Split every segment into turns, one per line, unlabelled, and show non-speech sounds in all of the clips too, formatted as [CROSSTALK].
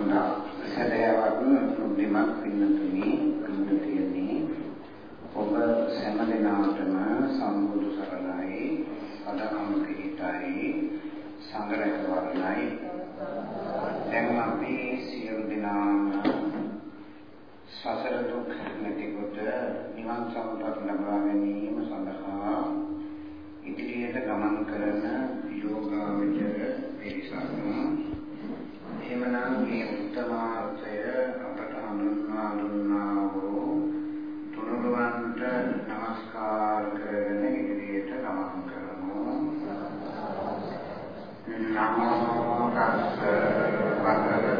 වුණා. සැදෑවක්ම දෙමක් පින්නතුනේ පින්න තියන්නේ ඔබ සෑම දිනාටම සම්බුදු සරණයි සදාකම පිහිටයි සංගරක වර්ණයි දැන් අපි සියලු දෙනාම සසර දුක් නැති කොට නිවන් සම්පත ලබා ගැනීම සඳහා ඉදිරියට ගමන් කරන යෝගාවචර පිරිසක් එහෙමනම් මේ උත්තමාර්ථය අපට හඳුන්වා දුන්නා වූ තුනුරුවන්ට নমස්කාර කරගෙන ඉදිරියට ගමන් කරමු. නමෝ තස්ස භගවතු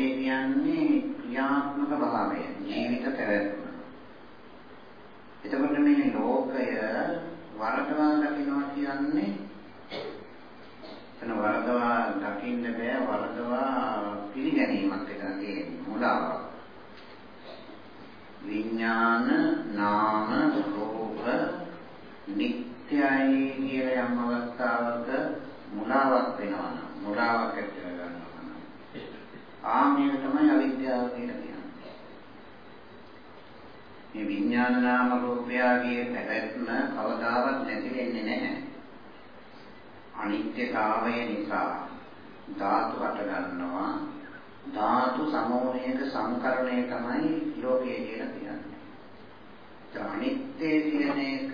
ඒතකොට ලෝකේ කියන්නේ ක්‍රියාත්මක භාවය, ජීවිත පැවැත්ම. එතකොට මේ ලෝකය වරදවා දකින්නවා කියන්නේ එතන වරදවා දකින්න බෑ වරදවා පිළිගැනීමක් එතන තියෙන්නේ මුලාවක්. විඥාන නාම රූප නිට්ටයයි කියලා යම් අවස්ථාවක මුලාවක් වෙනවා නම් මුලාවක් ඇති කර ගන්නවා නම් ආමිය තමයි අවිද්‍යාව කියලා කියන්නේ. මේ විඥාන නාම රූපයගේ පැවැත්ම කවදාවත් නැති වෙන්නේ නැහැ. අනිත්‍යතාවය නිසා ධාතු හට ගන්නවා ධාතු සමූහයක සංකරණය තමයි ලෝකය කියලා කියන්නේ. අනිත්‍ය කියන එක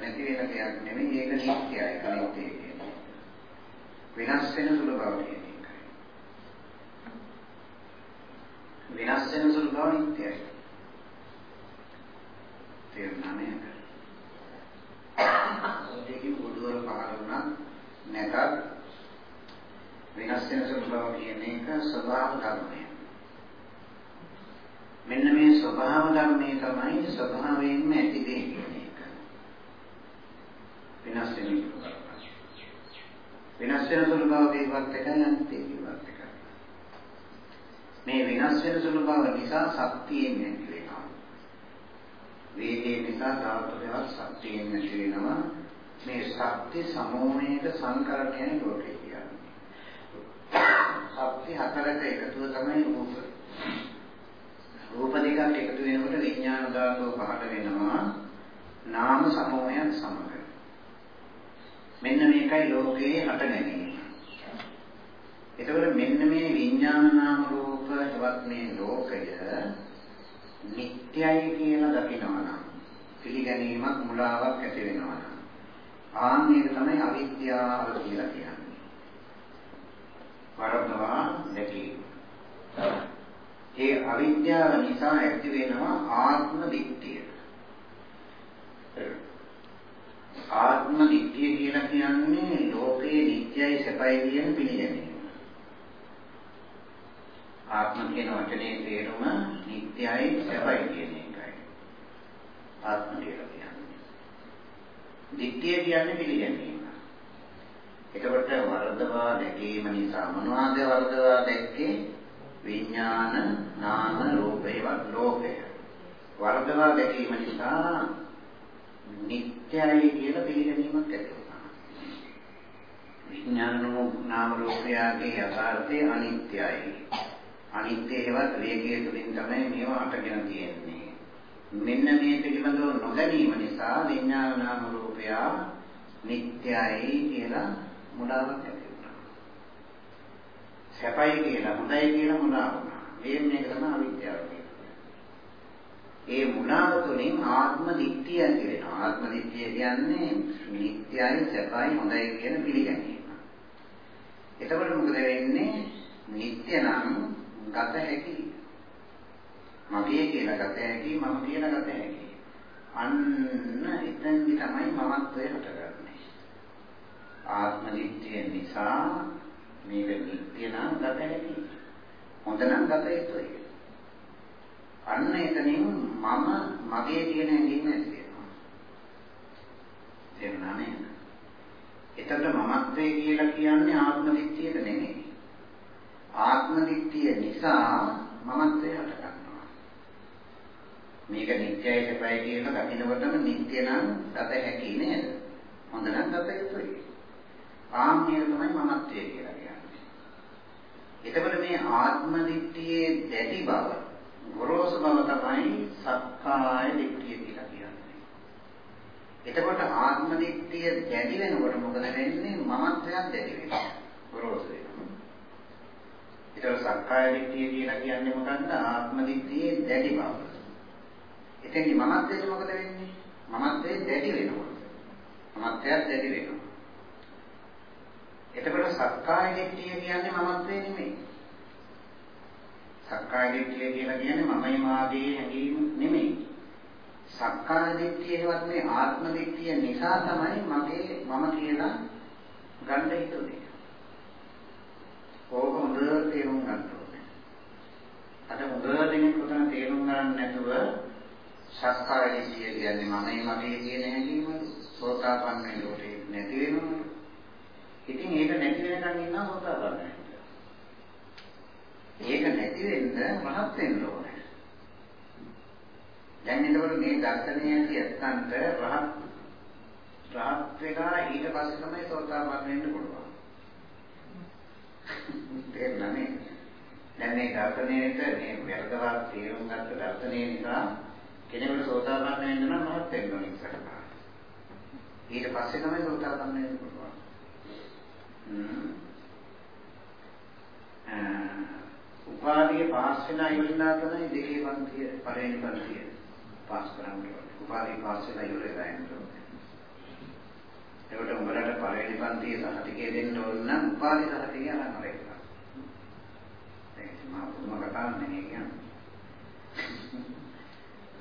නැති වෙන දෙයක් නෙමෙයි ඒක නිට්ටයයි අනිත්‍ය කියන්නේ. වෙනස් වෙන සුළු බව කියන එකයි. වෙනස් වෙන සුළු බව නිට්ටයයි. තේරුණා නේද? ඒකේ බුදුවර පහළ වුණා නැතත් වෙනස් වෙන සුළු බව කියන එක ස්වභාව ධර්මය. මෙන්න මේ ස්වභාව ධර්මයේ තමයි ස්වභාවයෙන්ම ඇති දේ කියන එක. වෙනස් වෙන සුළු බව. වෙනස් වෙන සුළු බව දේවත් එකයි අනිත් ඒවත් එකයි. මේ වෙනස් වෙන සුළු බව නිසා ශක්තියෙන් නැති වෙනවා. වේගය නිසා ධාතු දෙකක් ශක්තියෙන් නැති වෙනවා. මේ ශක්ති සමෝහයක සංකරණයයි ලෝකේ ශක්ති හතරක එකතුව තමයි රූප. රූප දෙකක් එකතු වෙනකොට විඥාන ධාතුව පහළ වෙනවා. නාම සමෝහයන් සමග. මෙන්න මේකයි ලෝකයේ හට ගැනීම. එතකොට මෙන්න මේ විඥාන නාම රූප හෙවත් මේ ලෝකය නිට්ටයයි කියලා දකිනවා නම් පිළිගැනීමක් මුලාවක් ඇති වෙනවා නම් ආන්නේක තමයි අවිද්‍යාව කියලා කියන්නේ. වරදවා දැකීම. ඒ අවිද්‍යාව නිසා ඇති වෙනවා ආත්ම දිට්ඨිය. ආත්ම දිට්ඨිය කියලා කියන්නේ ලෝකේ නිත්‍යයි සැපයි කියන පිළිගැනීම. ආත්ම කියන වචනේ තේරුම නිත්‍යයි සැපයි කියන එකයි. ආත්ම කියලා කියන්නේ. දිට්ඨිය කියන්නේ පිළිගැනීම. එතකොට වර්ධවා දැකීම නිසා මොනවාද වර්ධවා දැක්කේ? විඥාන නාම රූපේ ලෝකය. වර්ධවා දැකීම නිසා නිත්‍යයි කියලා පිළිගැනීමක් ඇති වුණා. විඥාන නාම රූපයගේ යථාර්ථය අනිත්‍යයි. අනිත්‍යේවත් වේගය තුලින් තමයි මේවා අටගෙන තියෙන්නේ. මෙන්න මේ පිළිබඳව නොදැනීම නිසා විඥාන නාම රූපය නිත්‍යයි කියලා මුලාවක් ඇති වුණා. සැපයි කියලා හොඳයි කියලා මුලා වුණා. මේ මේක තමයි අවිද්‍යාව කියන්නේ. ඒ මුලාව තුළින් ආත්ම දිට්ඨිය ඇති වෙනවා. ආත්ම දිට්ඨිය කියන්නේ නිට්ටයයි සැපයි හොඳයි කියන පිළිගැනීම. එතකොට මොකද වෙන්නේ? නිට්ටය නම් ගත හැකි. මගේ කියලා ගත හැකි, මම කියලා ගත හැකි. අන්න එතෙන්දි තමයි මමත්වය හටගන්නේ. ආත්ම දිට්ඨිය නිසා මේක නිට්ටය නම් ගත හැකි. හොඳ නම් ගත යුතුයි. අන්න එතනින් මම මගේ කියන හැඟීම ඇති වෙනවා. තේරුණා නේද? එතකොට මමත්වයේ කියලා කියන්නේ ආත්ම දිට්ඨියක නෙමෙයි. ආත්ම දිට්ඨිය නිසා මමත්වය හට ගන්නවා. මේක නිත්‍යයි සපයි කියලා දකින්නකොටම නිත්‍ය නම් ගත හැකි නේද? හොඳ නම් ගත යුතුයි. ආම්නිය තමයි මමත්වය කියලා කියන්නේ. එතකොට මේ ආත්ම දිට්ඨියේ දැඩි බව ගොරෝසු බව තමයි සක්කාය දිට්ඨිය කියලා කියන්නේ. එතකොට ආත්ම දිට්ඨිය දැඩි වෙනකොට මොකද වෙන්නේ? මමත්වයක් දැඩි වෙනවා. ගොරෝසු වෙනවා. ඒතකොට සක්කාය දිට්ඨිය කියලා කියන්නේ මොකක්ද? ආත්ම දිට්ඨියේ දැඩි බව. එතෙන්දි මමත්වයට මොකද වෙන්නේ? මමත්වයේ දැඩි වෙනවා. මමත්වයක් දැඩි වෙනවා. එතකොට සක්කාය දිට්ඨිය කියන්නේ මමත්වේ නෙමෙයි. සක්කාය දිට්ඨිය කියලා කියන්නේ මමයි මාගේ හැඟීම නෙමෙයි. සක්කාය දිට්ඨියවත් මේ ආත්ම දිට්ඨිය නිසා තමයි මගේ මම කියලා ගන්න හිතුනේ. ඕක හොඳට තේරුම් ගන්න ඕනේ. අද හොඳ දෙනෙක් උතන තේරුම් ගන්න නැතුව සක්කාය දිට්ඨිය කියන්නේ මමයි මගේ කියන හැඟීම සෝතාපන්න වෙනකොට නැති වෙනවා. ඉතින් ඒක නැති වෙනකන් ඉන්නවා සෝතාපන්නයි. ඒක නැති වෙන්න රහත් වෙන්න ඕනේ. දැන් එතකොට මේ දර්ශනය කියත්තන්ට රහත් රහත් වෙලා ඊට පස්සේ තමයි සෝතාපන්න වෙන්න පුළුවන්. තේරුණානේ? දැන් මේ දර්ශනයේට මේ වැරදවත් තේරුම් ගත්ත දර්ශනය නිසා කෙනෙකුට සෝතාපන්න වෙන්න නම් රහත් වෙන්න ඕනේ ඉස්සරහට. ඊට පස්සේ තමයි සෝතාපන්න වෙන්න පුළුවන්. හ්ම්. උපාධිය පාස් වෙලා ඉවරලා තමයි දෙකේ පන්තිය පළවෙනි පන්තිය පාස් කරන්න ඕනේ. උපාධිය පාස් වෙලා ඉවරලා යන්න ඕනේ. ඒකට උඹලට පළවෙනි පන්තිය සහතිකය දෙන්න ඕන නම් උපාධි සහතිකය අරන් හරියට. ඒක මා පුදුම කතාවක් නෙමෙයි කියන්නේ.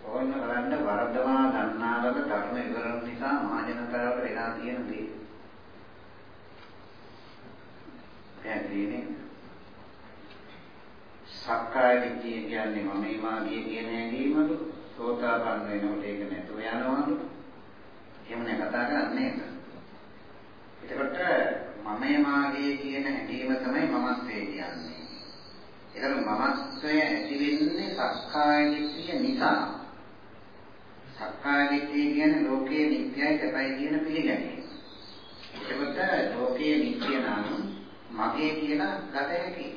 ඕන්න බලන්න වරදවා ගන්නාලක ධර්ම ඉවරන නිසා මහජනතාවට වෙලා තියෙන දේ. පැහැදිලි නේද? සක්කාය දිට්ඨිය කියන්නේ මමයි මාගේ කියන හැඟීමලු සෝතාපන්න වෙනකොට ඒක නැතුව යනවලු එහෙමනේ කතා කරන්නේ එතකොට මමයි මාගේ කියන හැඟීම තමයි මමත්වයේ කියන්නේ ඒකට මමත්වය ඇති වෙන්නේ සක්කාය දිට්ඨිය නිසා සක්කාය දිට්ඨිය කියන්නේ ලෝකයේ නිත්‍යයි සැපයි කියන පිළිගැනීම එතකොට ලෝකයේ නිත්‍ය නම් මගේ කියලා ගත හැකියි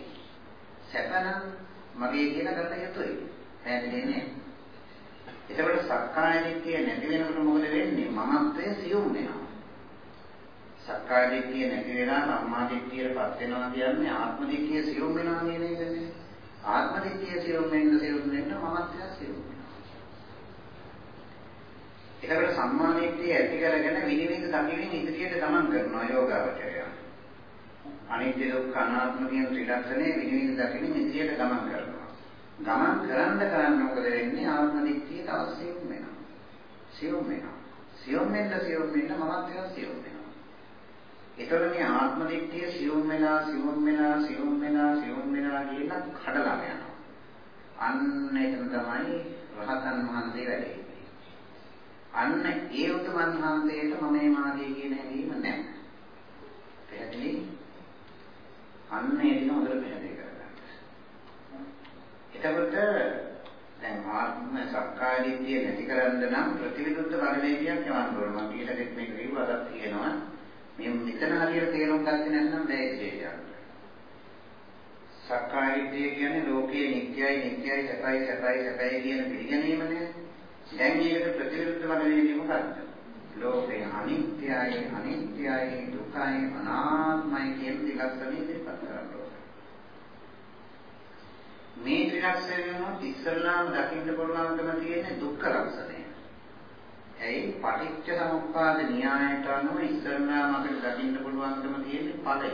සැපනම් මගේ කියන ගත යුතුයි. පැහැදිලි නේද? එතකොට සක්කාය දිට්ඨිය නැති වෙනකොට මොකද වෙන්නේ? මමත්වය සියුම් වෙනවා. සක්කාය දිට්ඨිය නැති වෙලා සම්මා දිට්ඨියටපත් වෙනවා කියන්නේ ආත්ම දිට්ඨිය සියුම් වෙනවා කියන එකනේ. ආත්ම දිට්ඨිය සියුම් වෙන්න සියුම් වෙන්න මමත්වය සියුම් වෙනවා. එතකොට සම්මා දිට්ඨිය ඇති කරගෙන විනිවිද දකින්න ඉදිරියට ගමන් කරනවා යෝගාවචරය. අනිත්‍ය දුක්ඛ අනාත්ම කියන ත්‍රිලක්ෂණය විනිවිද දකින්න ඉදිරියට ගමන් කරනවා. ගමන් කරන්න කරන්න මොකද වෙන්නේ? ආත්ම දිට්ඨිය තව සියුම් වෙනවා. සියුම් වෙනවා. සියුම් වෙන්න සියුම් වෙන්න මමත්වය සියුම් වෙනවා. ඒතර මේ ආත්ම දිට්ඨිය සියුම් වෙලා සියුම් වෙලා සියුම් වෙලා සියුම් වෙලා කියලා කඩලා යනවා. අන්න එතන තමයි රහතන් වහන්සේ වැඩේ. අන්න ඒ උතුමන් වහන්සේට මම මේ මාගේ කියන හැඟීම නැහැ. පැහැදිලි? අන්න ඒ ටික හොඳට පැහැදිලි කරගන්න. එතකොට දැන් ආත්ම සක්කාය දිට්ඨිය නැති කරන්න නම් ප්‍රතිවිරුද්ධ බලවේගයක් යවන්න ඕන. මම ඊළඟට මේක විවරක් තියෙනවා. මේ මෙතන හරියට තේරුම් ගත්තේ නැත්නම් බෑ විශේෂයක්. සක්කාය දිට්ඨිය කියන්නේ ලෝකයේ නිත්‍යයි නිත්‍යයි සැපයි සැපයි සැපයි කියන පිළිගැනීමනේ. දැන් මේකට ප්‍රතිවිරුද්ධ බලවේගය මොකක්ද? ලෝකේ අනිත්‍යයි අනිත්‍යයි දුකයි අනාත්මයි කියන දෙලක්ෂණ ඉදිරිපත් කරන්න ඕනේ. මේ ත්‍රිලක්ෂණය වෙනොත් ඉස්සල්ලාම දකින්න පුළුවන්කම තියෙන්නේ දුක්ඛ ලක්ෂණය. ඇයි පටිච්ච සමුප්පාද න්‍යායයට අනුව ඉස්සල්ලාම අපිට දකින්න පුළුවන්කම තියෙන්නේ ඵලය.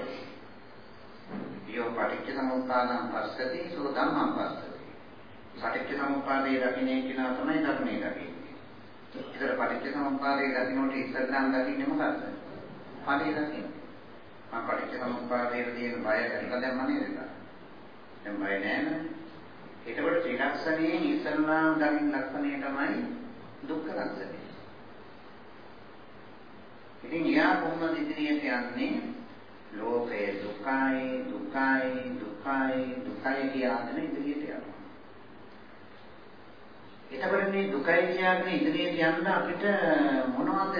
යෝ පටිච්ච සමුප්පාදං පස්සති සෝ ධම්මං පස්සති. පටිච්ච සමුප්පාදයේ දකින්නේ කියනවා තමයි ධර්මයේ දකින්නේ. ඒතර පටිච්ච සමුප්පාදයේ දකින්නට ඉස්සල්ලාම දකින්නේ මොකද්ද? ඵලය දකින්නේ. මම පටිච්ච සමුප්පාදයේ තියෙන බය ඇතිලා දැම්ම නේද? දැන් බය නෑ නේද? එතකොට ත්‍රිලක්ෂණයේ ඉස්සල්ලාම දකින්න ලක්ෂණය තමයි දුක්ඛ ලක්ෂණය. ඉතින් යා කොහොමද ඉදිරියට යන්නේ? ලෝකයේ දුකයි දුකයි දුකයි දුකයි කියන ඉදිරියට යනවා. එතකොට මේ දුකයි කියන ඉදිරියට යන්න අපිට මොනවද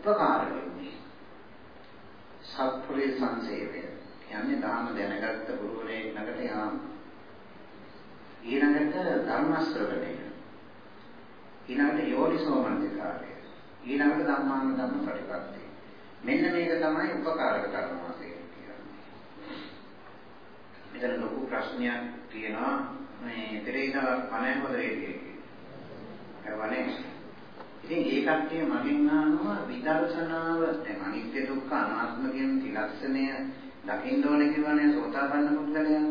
උපකාර වෙන්නේ? සත්පුරේ සංසේවය. කියන්නේ ධර්ම දැනගත්ත ගුරුවරයෙක් ළඟට යාම. ඊළඟට ධර්ම ශ්‍රවණය. ඊළඟට යෝනිසෝ මනසිකාරය. ඊළඟට ධම්මාන ධම්ම ප්‍රතිපත්තිය. මෙන්න මේක තමයි උපකාරක ධර්ම වශයෙන් කියන්නේ. මෙතන ලොකු ප්‍රශ්නයක් තියෙනවා මේ පෙරේදා වනේ හොදේදී. ඒ වනේ ඉතින් ඒ කට්ටිය මගෙන් අහනවා විදර්ශනාව දැන් අනිත්‍ය දුක්ඛ අනාත්ම කියන ත්‍රිලක්ෂණය දකින්න ඕනේ කියවනේ සෝතාපන්න පුද්ගලයා.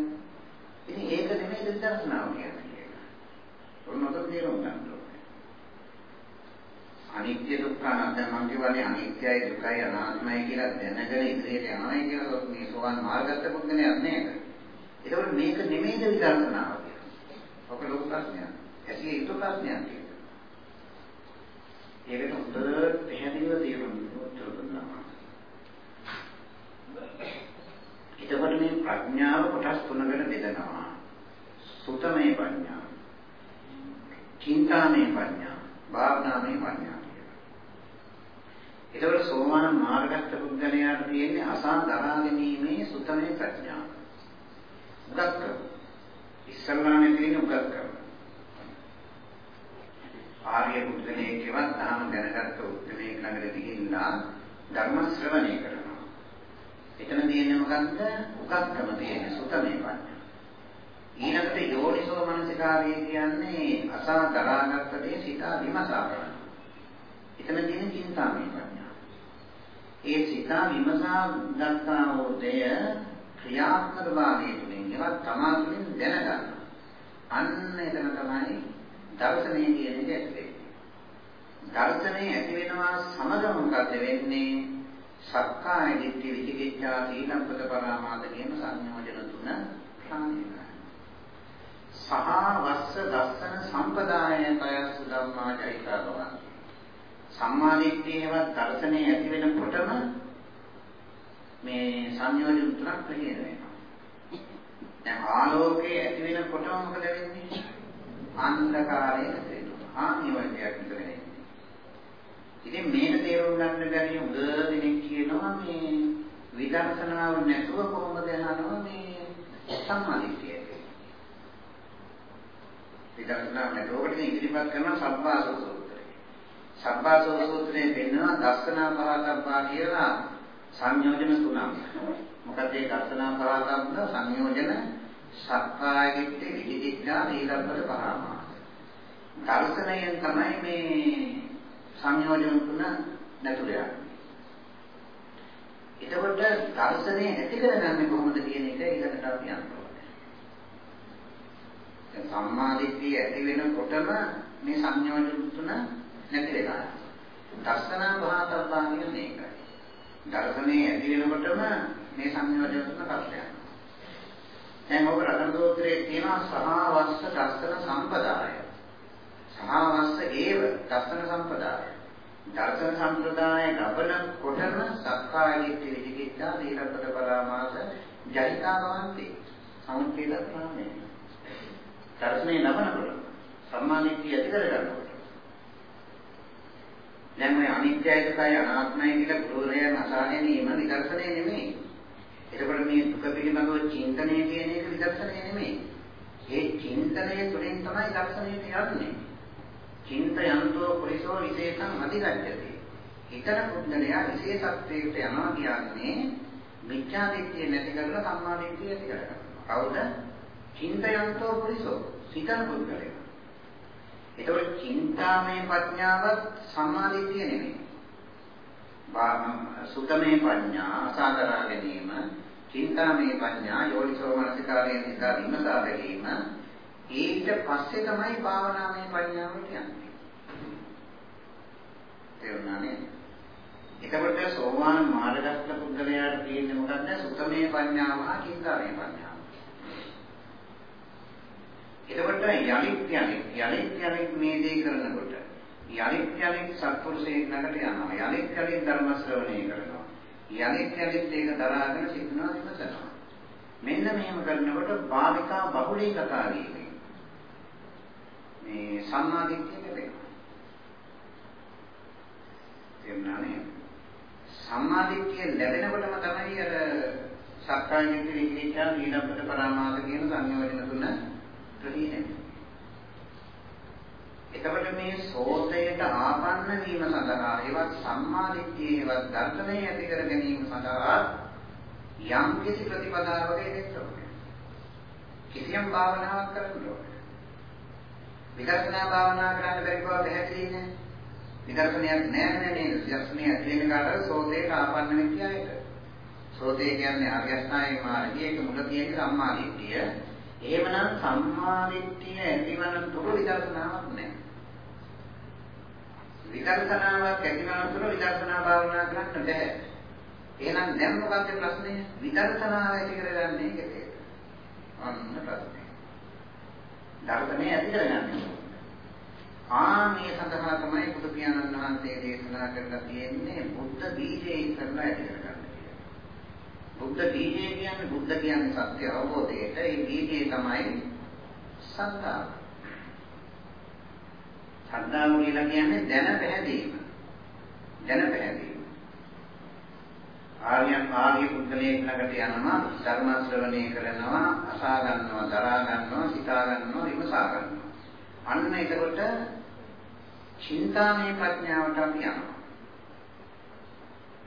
ඉතින් ඒක නෙමෙයි විදර්ශනාව කියන්නේ. ඔන්නක තේරුම් ගන්න ඕනේ. අනිත්‍ය දුක්ඛ අනාත්ම මම කියවනේ අනිත්‍යයි දුකයි අනාත්මයි කියලා දැනගෙන ඉදිරියට යනවායි කියලා මේ සෝවන් මාර්ගගත පුද්ගලයා නේද? ඒකවල මේක නෙමෙයිද විදර්ශනාව කියන්නේ. ඔක ලොකු ප්‍රශ්නයක්. ඇසිය යුතු ප්‍රශ්නයක්. ඒකට හොඳට පැහැදිලිව තේරුම් උත්තර දුන්නා. එතකොට මේ ප්‍රඥාව කොටස් තුනකට බෙදනවා. සුතමේ ප්‍රඥා, චින්තාමේ ප්‍රඥා, භාවනාමේ ප්‍රඥා කියලා. එතකොට සෝවාන් මාර්ගස්ත පුද්ගලයාට තියෙන්නේ අසා දරා ගැනීමේ සුතමේ ප්‍රඥාව. උගත්කම. ඉස්සල්ලානේ තියෙන උගත්කම. ආර්ය පුද්ගලයෙක්වත් තාම දැනගත්ත උත්තරේ ළඟට ගිහිල්ලා ධර්ම ශ්‍රවණය කරනවා. එතන තියෙන්නේ මොකද්ද? උගත්කම තියෙන සුතමේ පඤ්ඤා. ඊළඟට යෝනිසෝ මනසිකාරය කියන්නේ අසා දරාගත්ත දේ සිතා විමසා කරනවා. එතන තියෙන චින්තාමය පඤ්ඤා. ඒ සිතා විමසා ගන්නා වූ දෙය ක්‍රියාත්මක භාවයේ තුලින් ඒවත් තමා තුළින් දැනගන්න. අන්න එතන තමයි දර්ශනය කියන එක ඇති වෙන්නේ. දර්ශනය ඇති වෙනවා සමග මොකද වෙන්නේ? සක්කාය දිට්ඨි විචිකිච්ඡා සීලම්පත පරාමාද කියන සංයෝජන තුන ප්‍රාණිකයි. සහ වස්ස දස්සන සම්පදාය පයස් ධම්මාචෛතා බවන්ති. සම්මාදිට්ඨියවත් දර්ශනය ඇති වෙනකොටම මේ සංයෝජන තුනක් ප්‍රහීන වෙනවා. දැන් ආලෝකයේ ඇති වෙනකොටම මොකද වෙන්නේ? අන්ධකාරය නැතිවෙනවා. ආනිවර්තයක් විතරයි. ඉතින් මේක තේරුම් ගන්න බැරි උග දෙනෙක් කියනවා මේ විදර්ශනාව නැතුව කොහොමද යනවා මේ සම්මාදිට්ඨිය. විදර්ශනාව නැතුවට ඉදිරිපත් කරන සබ්බාසෝ සූත්‍රය. සබ්බාසෝ සූත්‍රයේ පෙන්වන දස්සනා පහතබ්බා කියලා සංයෝජන තුනක්. මොකද ඒ දස්සනා පහතබ්බ සංයෝජන සක්කාය දිට්ඨි විචිකිච්ඡා නීලබ්බත පරාමාස. දර්ශනයෙන් තමයි මේ සංයෝජන තුන නැතුල යන්නේ. එතකොට දර්ශනය ඇති කරගන්නේ කොහොමද කියන එක ඊළඟට අපි යනවා. දැන් සම්මාදිට්ඨිය ඇති වෙනකොටම මේ සංයෝජන තුන නැති වෙනවා. දර්ශන භාතබ්බා කියන මේකයි. දර්ශනය ඇති වෙනකොටම මේ සංයෝජන තුන කප්පයක්. දැන් ඔබ රතන සූත්‍රයේ තියෙනවා සහවස්ස දස්සන සම්පදාය. සහවස්ස ඒව දස්සන සම්පදාය. දර්ශන සම්ප්‍රදාය ලබන කොටම සක්කාය දිට්ඨි විචිකිච්ඡා දීලපද පරාමාස ජයිතා භවಂತಿ. සමුච්ඡේද ප්‍රාණය. දර්ශනේ ලබනකොට සම්මාදිට්ඨිය ඇති කරගන්නකොට. දැන් මේ අනිත්‍යයි දුකයි අනාත්මයි කියලා ගුරුවරයන් අසා ගැනීම විදර්ශනය නෙමෙයි. එතකොට මේ දුක පිළිබඳව චින්තනය කියන එක විදර්ශනය නෙමෙයි. ඒ චින්තනය තුළින් තමයි දර්ශනයට යන්නේ. චින්තයන්තෝ පුරිසෝ විශේෂං අධිගච්ඡති. හිතන පුද්ගලයා විශේෂත්වයකට යනවා කියන්නේ මිත්‍යා දිට්ඨිය නැති කරලා සම්මා දිට්ඨිය ඇති කරගන්නවා. කවුද? චින්තයන්තෝ පුරිසෝ සිතන පුද්ගලයා. ඒතකොට චින්තාමය ප්‍රඥාවත් සම්මාදිට්ඨිය නෙමෙයි. සුතමේ ප්‍රඥා අසාදරා ගැනීම චින්තාමය ප්‍රඥා යෝනිසෝ මනසිකාරයෙන් නිසා විමසා බැලීම ඊට පස්සේ තමයි භාවනාමය ප්‍රඥාවට යන්නේ. තේරුණා නේද? එතකොට සෝවාන් මාර්ගස්ත පුද්ගලයාට තියෙන්නේ මොකද්ද? සුතමේ ප්‍රඥාව හා චින්තාමය ප්‍රඥාව. එතකොට යලිත් යලිත් යලිත් යලිත් මේ දේ කරනකොට යලිත් යලිත් සත්පුරුෂයෙක් ළඟට යනවා. යලිත් යලිත් ධර්ම ශ්‍රවණය කරනවා. යලිත් යලිත් ඒක දරාගෙන සිටිනවා විමසනවා. මෙන්න මෙහෙම කරනකොට භාවිකා බහුලී කතා වීමේ මේ සම්මාදිට්ඨිය ලැබෙනවා. තේරුණානේ? සම්මාදිට්ඨිය ලැබෙනකොටම තමයි අර සක්කාය දිට්ඨි විචිකිච්ඡා ඊළඟට පරාමාස කියන සංයෝජන තුන ප්‍රදීන එතකොට මේ සෝතයට ආපන්න වීම සඳහා ඒවත් සම්මාදිට්ඨියේවත් දර්ශනය ඇති කර ගැනීම සඳහා යම් කිසි ප්‍රතිපදාවක යෙදෙන්න ඕනේ. කිසියම් භාවනාවක් කරන්න ඕනේ. විදර්ශනා භාවනා කරන්න බැරි බව පැහැදිලි නෑ. විදර්ශනයක් නෑ නේද? විදර්ශනය ඇති වෙන කාට සෝතේට ආපන්න වෙච්ච අයට. සෝතේ කියන්නේ ආර්ය අෂ්ටාංගික මාර්ගයේ මුල තියෙන සම්මාදිට්ඨිය. එහෙමනම් සම්මාදිට්ඨිය ඇතිවන තුරු විදර්ශනාවක් නෑ. විදර්ශනාවක් ඇතිවන තුරු විදර්ශනා භාවනා කරන්න බෑ. එහෙනම් දැන් මොකක්ද ප්‍රශ්නේ? විදර්ශනාව ඇති කරගන්නේ කෙසේද? අන්න ප්‍රශ්නේ. ධර්මයේ ඇති කරගන්නේ. ආ මේ සඳහා තමයි බුදු පියාණන් වහන්සේ දේශනා කරලා තියෙන්නේ බුද්ධ බීජේ ඉස්සරලා ඇති කරගන්න කියලා. බුද්ධ බීජේ කියන්නේ බුද්ධ කියන්නේ සත්‍ය අවබෝධයට ඒ බීජේ තමයි සද්ධාව. සද්ධාව කියලා කියන්නේ දැන පැහැදීම. දැන පැහැදීම. ආර්ය ආර්ය පුද්ගලයෙක් ළඟට යනවා ධර්ම ශ්‍රවණය කරනවා අසා ගන්නවා දරා ගන්නවා සිතා ගන්නවා විමසා ගන්නවා. අන්න එතකොට චින්තාමය ප්‍රඥාවට අපි යනවා.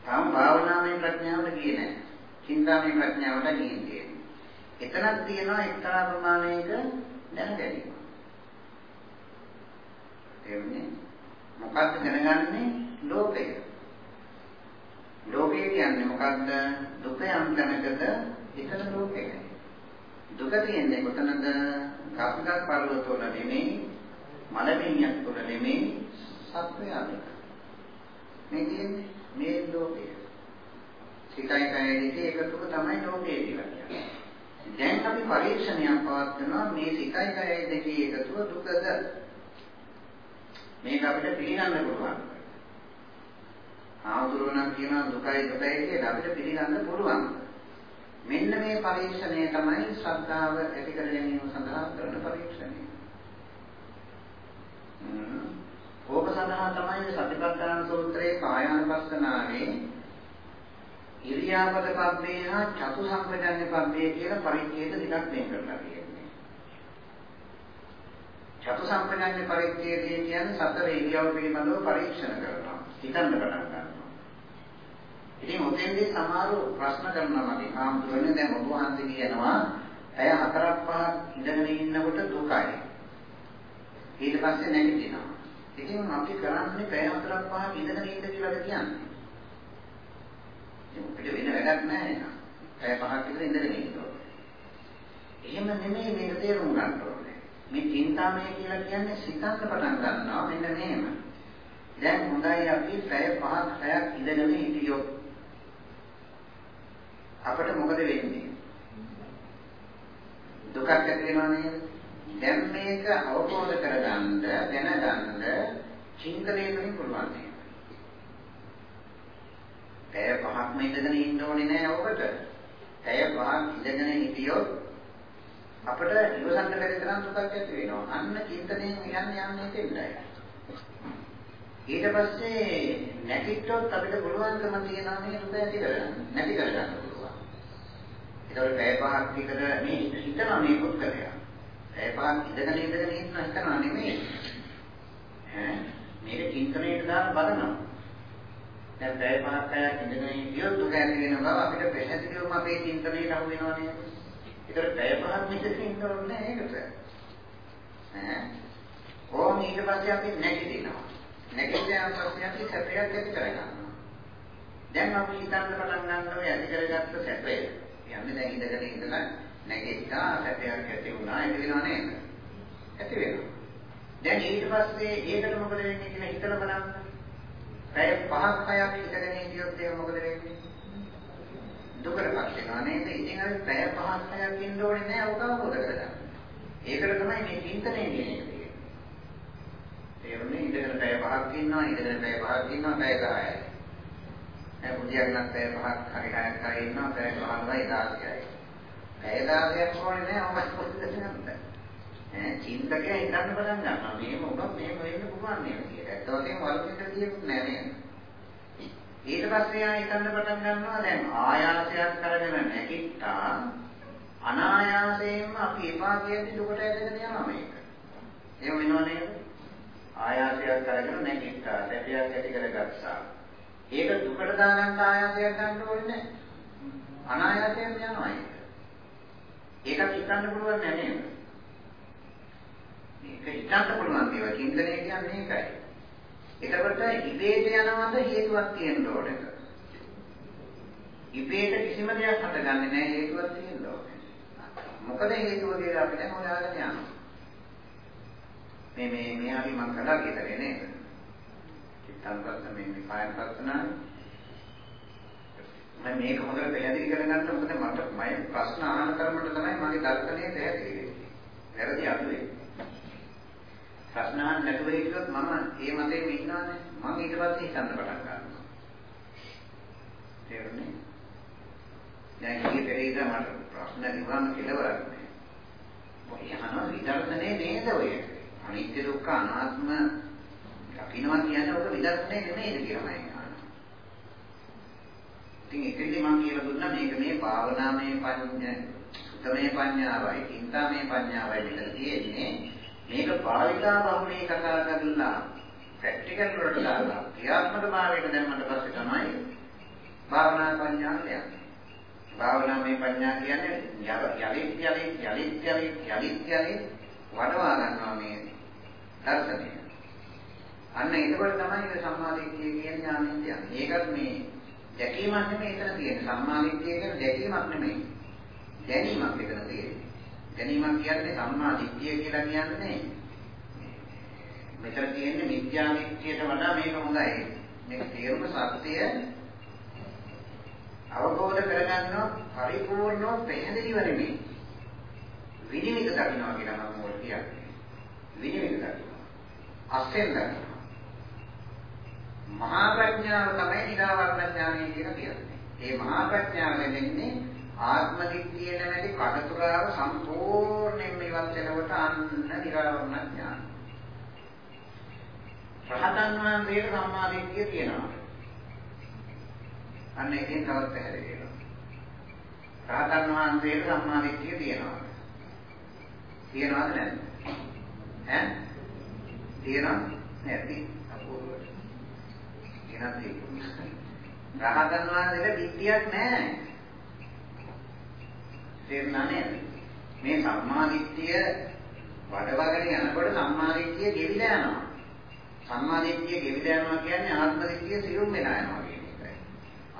තාම භාවනාමය ප්‍රඥාවට ගියේ නැහැ. චින්තාමය ප්‍රඥාවට ගියේ. එතනක් තියෙනවා එක්තරා ප්‍රමාණයක දැන ගැනීම. එන්නේ මොකක්ද දැනගන්නේ ලෝකය. ලෝකය කියන්නේ මොකක්ද? දුක යම් තැනකද එතන ලෝකය. දුක තියෙන්නේ කොතනද? කප්පක් පර්වත වල නෙමෙයි, මලමිණියක් තුල නෙමෙයි, සත්වයාද. මේ කියන්නේ මේ ලෝකය. සිතයි කයයි දෙකේ එකතුව තමයි ලෝකය කියලා කියන්නේ. දැන් අපි පරීක්ෂණයක් පවත්වනවා මේ සිතයි කයයි දෙකේ එකතුව දුකද මේක අපිට පිළිගන්න පුළුවන්. ආඳුරණම් කියනවා දුකයි දුකයි කියලා අපිට පිළිගන්න පුළුවන්. මෙන්න මේ පරීක්ෂණය තමයි ශ්‍රද්ධාව ඇති කර ගැනීම සඳහා කරන පරීක්ෂණය. ඕක සඳහා තමයි සතිපට්ඨාන සූත්‍රයේ කායානුපස්සනාවේ ඉරියාපද පබ්බේ හා චතු සම්පජන්‍ය පබ්බේ කියලා පරිච්ඡේද දෙකක් වෙන් කරලා තියෙන්නේ. චතු සම්පජන්‍ය පරිච්ඡේදය කියන්නේ සතර ඉරියව් පිළිබඳව පරීක්ෂණ කරනවා. හිතන්න පටන් ගන්නවා. ඉතින් ඔතෙන්දී සමහරව ප්‍රශ්න කරනවා මගේ ආම්තුරනේ දැන් ඔබ වහන්සේ කියනවා ඇය හතරක් පහක් ඉඳගෙන ඉන්නකොට දුකයි. ඊට පස්සේ නැගිටිනවා. ඉතින් අපි කරන්නේ පැය හතරක් පහක් ඉඳගෙන ඉන්න කියලාද කියන්නේ. අපිට වෙන වැඩක් නැහැ නේද? පැය පහක් විතර ඉඳගෙන ඉන්න ඕනේ. එහෙම නෙමෙයි මේක තේරුම් ගන්න ඕනේ. මේ චින්තාමය කියලා කියන්නේ සිතන්න පටන් ගන්නවා මෙන්න මෙහෙම. දැන් හොඳයි අපි පැය පහක් පැයක් ඉඳගෙන හිටියොත් අපිට මොකද වෙන්නේ? දුකක් ඇති වෙනව නේද? දැන් මේක අවබෝධ කරගන්න දැනගන්න චින්තනයෙන් පුළුවන් නේද? පැය පහක්ම ඉඳගෙන ඉන්න ඕනේ නෑ ඔබට. පැය පහක් ඉඳගෙන හිටියොත් අපිට ඉවසන්න බැරි තරම් දුකක් ඇති වෙනවා. අන්න චින්තනයෙන් යන්නේ යන්නේ දෙන්නයි. ඊට පස්සේ නැතිවෙත් අපිට පුළුවන්කම තියෙනවා මේ දුක ඇති කරගන්න. නැති කරගන්න පුළුවන්. ඒතකොට පැය පහක් විතර මේ හිතනවා මේ පුත්කලයා. පැය පහක් ඉඳගෙන ඉඳගෙන ඉන්න හිතනවා නෙමෙයි. ඈ මේක චින්තනයට දාලා බලනවා. දැන් පැය පහක් පැයක් ඉඳගෙන ඉඳියොත් දුක ඇති වෙන බව අපිට පැහැදිලිවම අපේ චින්තනයට අහු වෙනවා නේද? ඒතර පැය පහක් මිසක ඉන්න ඕනේ ඒකට. ඈ ඕම ඊට පස්සේ අපි නැගිටිනවා. නැගිටින පස්සේ අපි සැපයක් ඇති කරගන්නවා. දැන් අපි හිතන්න පටන් ගන්නවා ඇති කරගත්ත සැපය. යන්නේ දැන් ඉඳගෙන ඉඳලා නැගිට්ටා සැපයක් ඇති වුණා ඒක වෙනව නේද? ඇති වෙනවා. දැන් ඊට පස්සේ ඒකට මොකද වෙන්නේ කියලා හිතලා බලන්න. පැය පහක් හයක් හිතගෙන ඉඳියොත් ඒක මොකද වෙන්නේ? දුකටපත් වෙනවා නේද? ඉතින් අපි පැය පහක් හයක් ඉන්න ඕනේ නෑ ඔක අවබෝධ කරගන්න. ඒකට තමයි මේ චින්තනය කියන්නේ. තේරුණේ ඉඳගෙන පැය පහක් ඉන්නවා ඉඳගෙන පැය පහක් ඉන්නවා පැය 10යි. දැන් පුදියන්වත් පැය පහක් හරි හයක් හරි ඉන්නවා පැය 15යි 16යි. පැය 16ක් ඕනේ නෑ ඔබ පොඩ්ඩක් ගන්න. ඈ චින්තකයා හිතන්න පටන් ගන්නවා මේක උනොත් මේක වෙන්න පුළුවන් නේද කියලා. ඒත් ඔතෙන් වලකිට තියෙන්නේ නෑ නේද? ඊට පස්සේ ආ හිතන්න පටන් ගන්නවා දැන් ආයාසයක් කරගෙන නැගිට්ටා අනායාසයෙන්ම අපි එපා කියන්නේ දුකට ඇදගෙන යනවා මේක. එහෙම වෙනව නේද? ආයාසයක් කරගෙන නැගිට්ටා සැපයක් ඇති කරගත්තා. ඒක දුකට දාගන්න ආයාසයක් ගන්න ඕනේ නැහැ. අනායාසයෙන් යනවා ඒක. ඒකත් හිතන්න පුළුවන් නෑ නේද? මේක හිතන්න පුළුවන් දේවල් චින්තනය කියන්නේ ඒකයි. එතකොට ඉබේට යනවද හේතුවක් තියෙන්න ඕනද? ඉබේට කිසිම දෙයක් හටගන්නේ නැහැ හේතුවක් තියෙන්න ඕනේ. මොකද හේතුව කියලා අපි දැන් හොයාගෙන යනවා. මේ මේ මේ හරි මම කළා කියතේ නේද? චිත්තංගත මේ විපායන පස්සනාව. මම මේක හොඳට පැහැදිලි කරගන්න මොකද මට මම ප්‍රශ්න අහන තරමට තමයි මගේ දර්ශනය පැහැදිලි වෙන්නේ. වැරදි අඩුවේ. ප්‍රශ්න අහන්න නැතුව හිටියොත් මම ඒ මතෙම ඉන්නවනේ. මම ඊට පස්සේ හිතන්න පටන් ගන්නවා. තේරුණේ? දැන් ඊයේ පෙරේද මට ප්‍රශ්න නිවන්න කෙලවරක් නෑ. ඔය අහනවා විදර්ශනේ නේද ඔය? අනිත්‍ය දුක්ඛ අනාත්ම දකින්නවා කියන්නේ ඔක විදර්ශනේ නෙමෙයිද කියලා මම අහනවා. ඉතින් ඒකෙදි මම කියලා දුන්නා මේක මේ භාවනාමය පඤ්ඤා සුතමේ පඤ්ඤාවයි, චින්තාමේ පඤ්ඤාවයි මෙතන තියෙන්නේ. මේක භාවිතා බහුලී කතා කරලා ප්‍රැක්ටිකල් වලට දාලා ක්‍රියාත්මක භාවයට දැම්මට පස්සේ තමයි භාවනා පඤ්ඤාව යන්නේ. භාවනාමය පඤ්ඤා කියන්නේ යලිත් යලිත් යලිත් යලිත් යලිත් යලිත් වඩවා ගන්නවා මේ දර්ශනය. අන්න ඒකවල තමයි මේ සම්මාදිට්ඨිය කියන ඥානෙ කියන්නේ. ඒකත් මේ දැකීමක් නෙමෙයි එතන තියෙන්නේ. සම්මාදිට්ඨිය කියන්නේ දැකීමක් නෙමෙයි. දැනීමක් එතන තියෙන්නේ. දැනීමක් කියන්නේ සම්මා දිට්ඨිය කියලා කියන්නේ මෙතන තියෙන්නේ මිත්‍යා දිට්ඨියට වඩා මේක හොඳයි. මේක තේරුම සත්‍යය අවබෝධ කරගන්නවා පරිපූර්ණව පැහැදිලිව නෙමෙයි. විනිවිද දකින්නවා කියලා මම මොකද කියන්නේ. විනිවිද දකින්නවා. අස්යෙන් දකින්නවා. මහා ප්‍රඥාව තමයි නිරාවරණ ඥානය කියලා කියන්නේ. මේ මහා ප්‍රඥාව වෙන්නේ ආත්ම දිට්ඨිය නැමැති කටතුරාව සම්පූර්ණයෙන්ම ඉවත් වෙනකොට අන්න නිරාවරණ ඥාන. රහතන් වහන්සේට සම්මා දිට්ඨිය තියෙනවා. අන්න ඒකෙන් තවත් පැහැදිලි වෙනවා. රහතන් වහන්සේට සම්මා දිට්ඨිය තියෙනවා. තියෙනවද නැද්ද? ඈ? තියෙනවද? නැති. අපූර්වයි. තියෙනවද? රහතන් වහන්සේට දිට්ඨියක් නැහැ. තේරුණා නේද? මේ සම්මාදිට්ඨිය වඩවගෙන යනකොට සම්මාදිට්ඨිය ගෙවිලා යනවා. සම්මාදිට්ඨිය ගෙවිලා යනවා කියන්නේ ආත්මදිට්ඨිය සියුම් වෙලා යනවා කියන එකයි.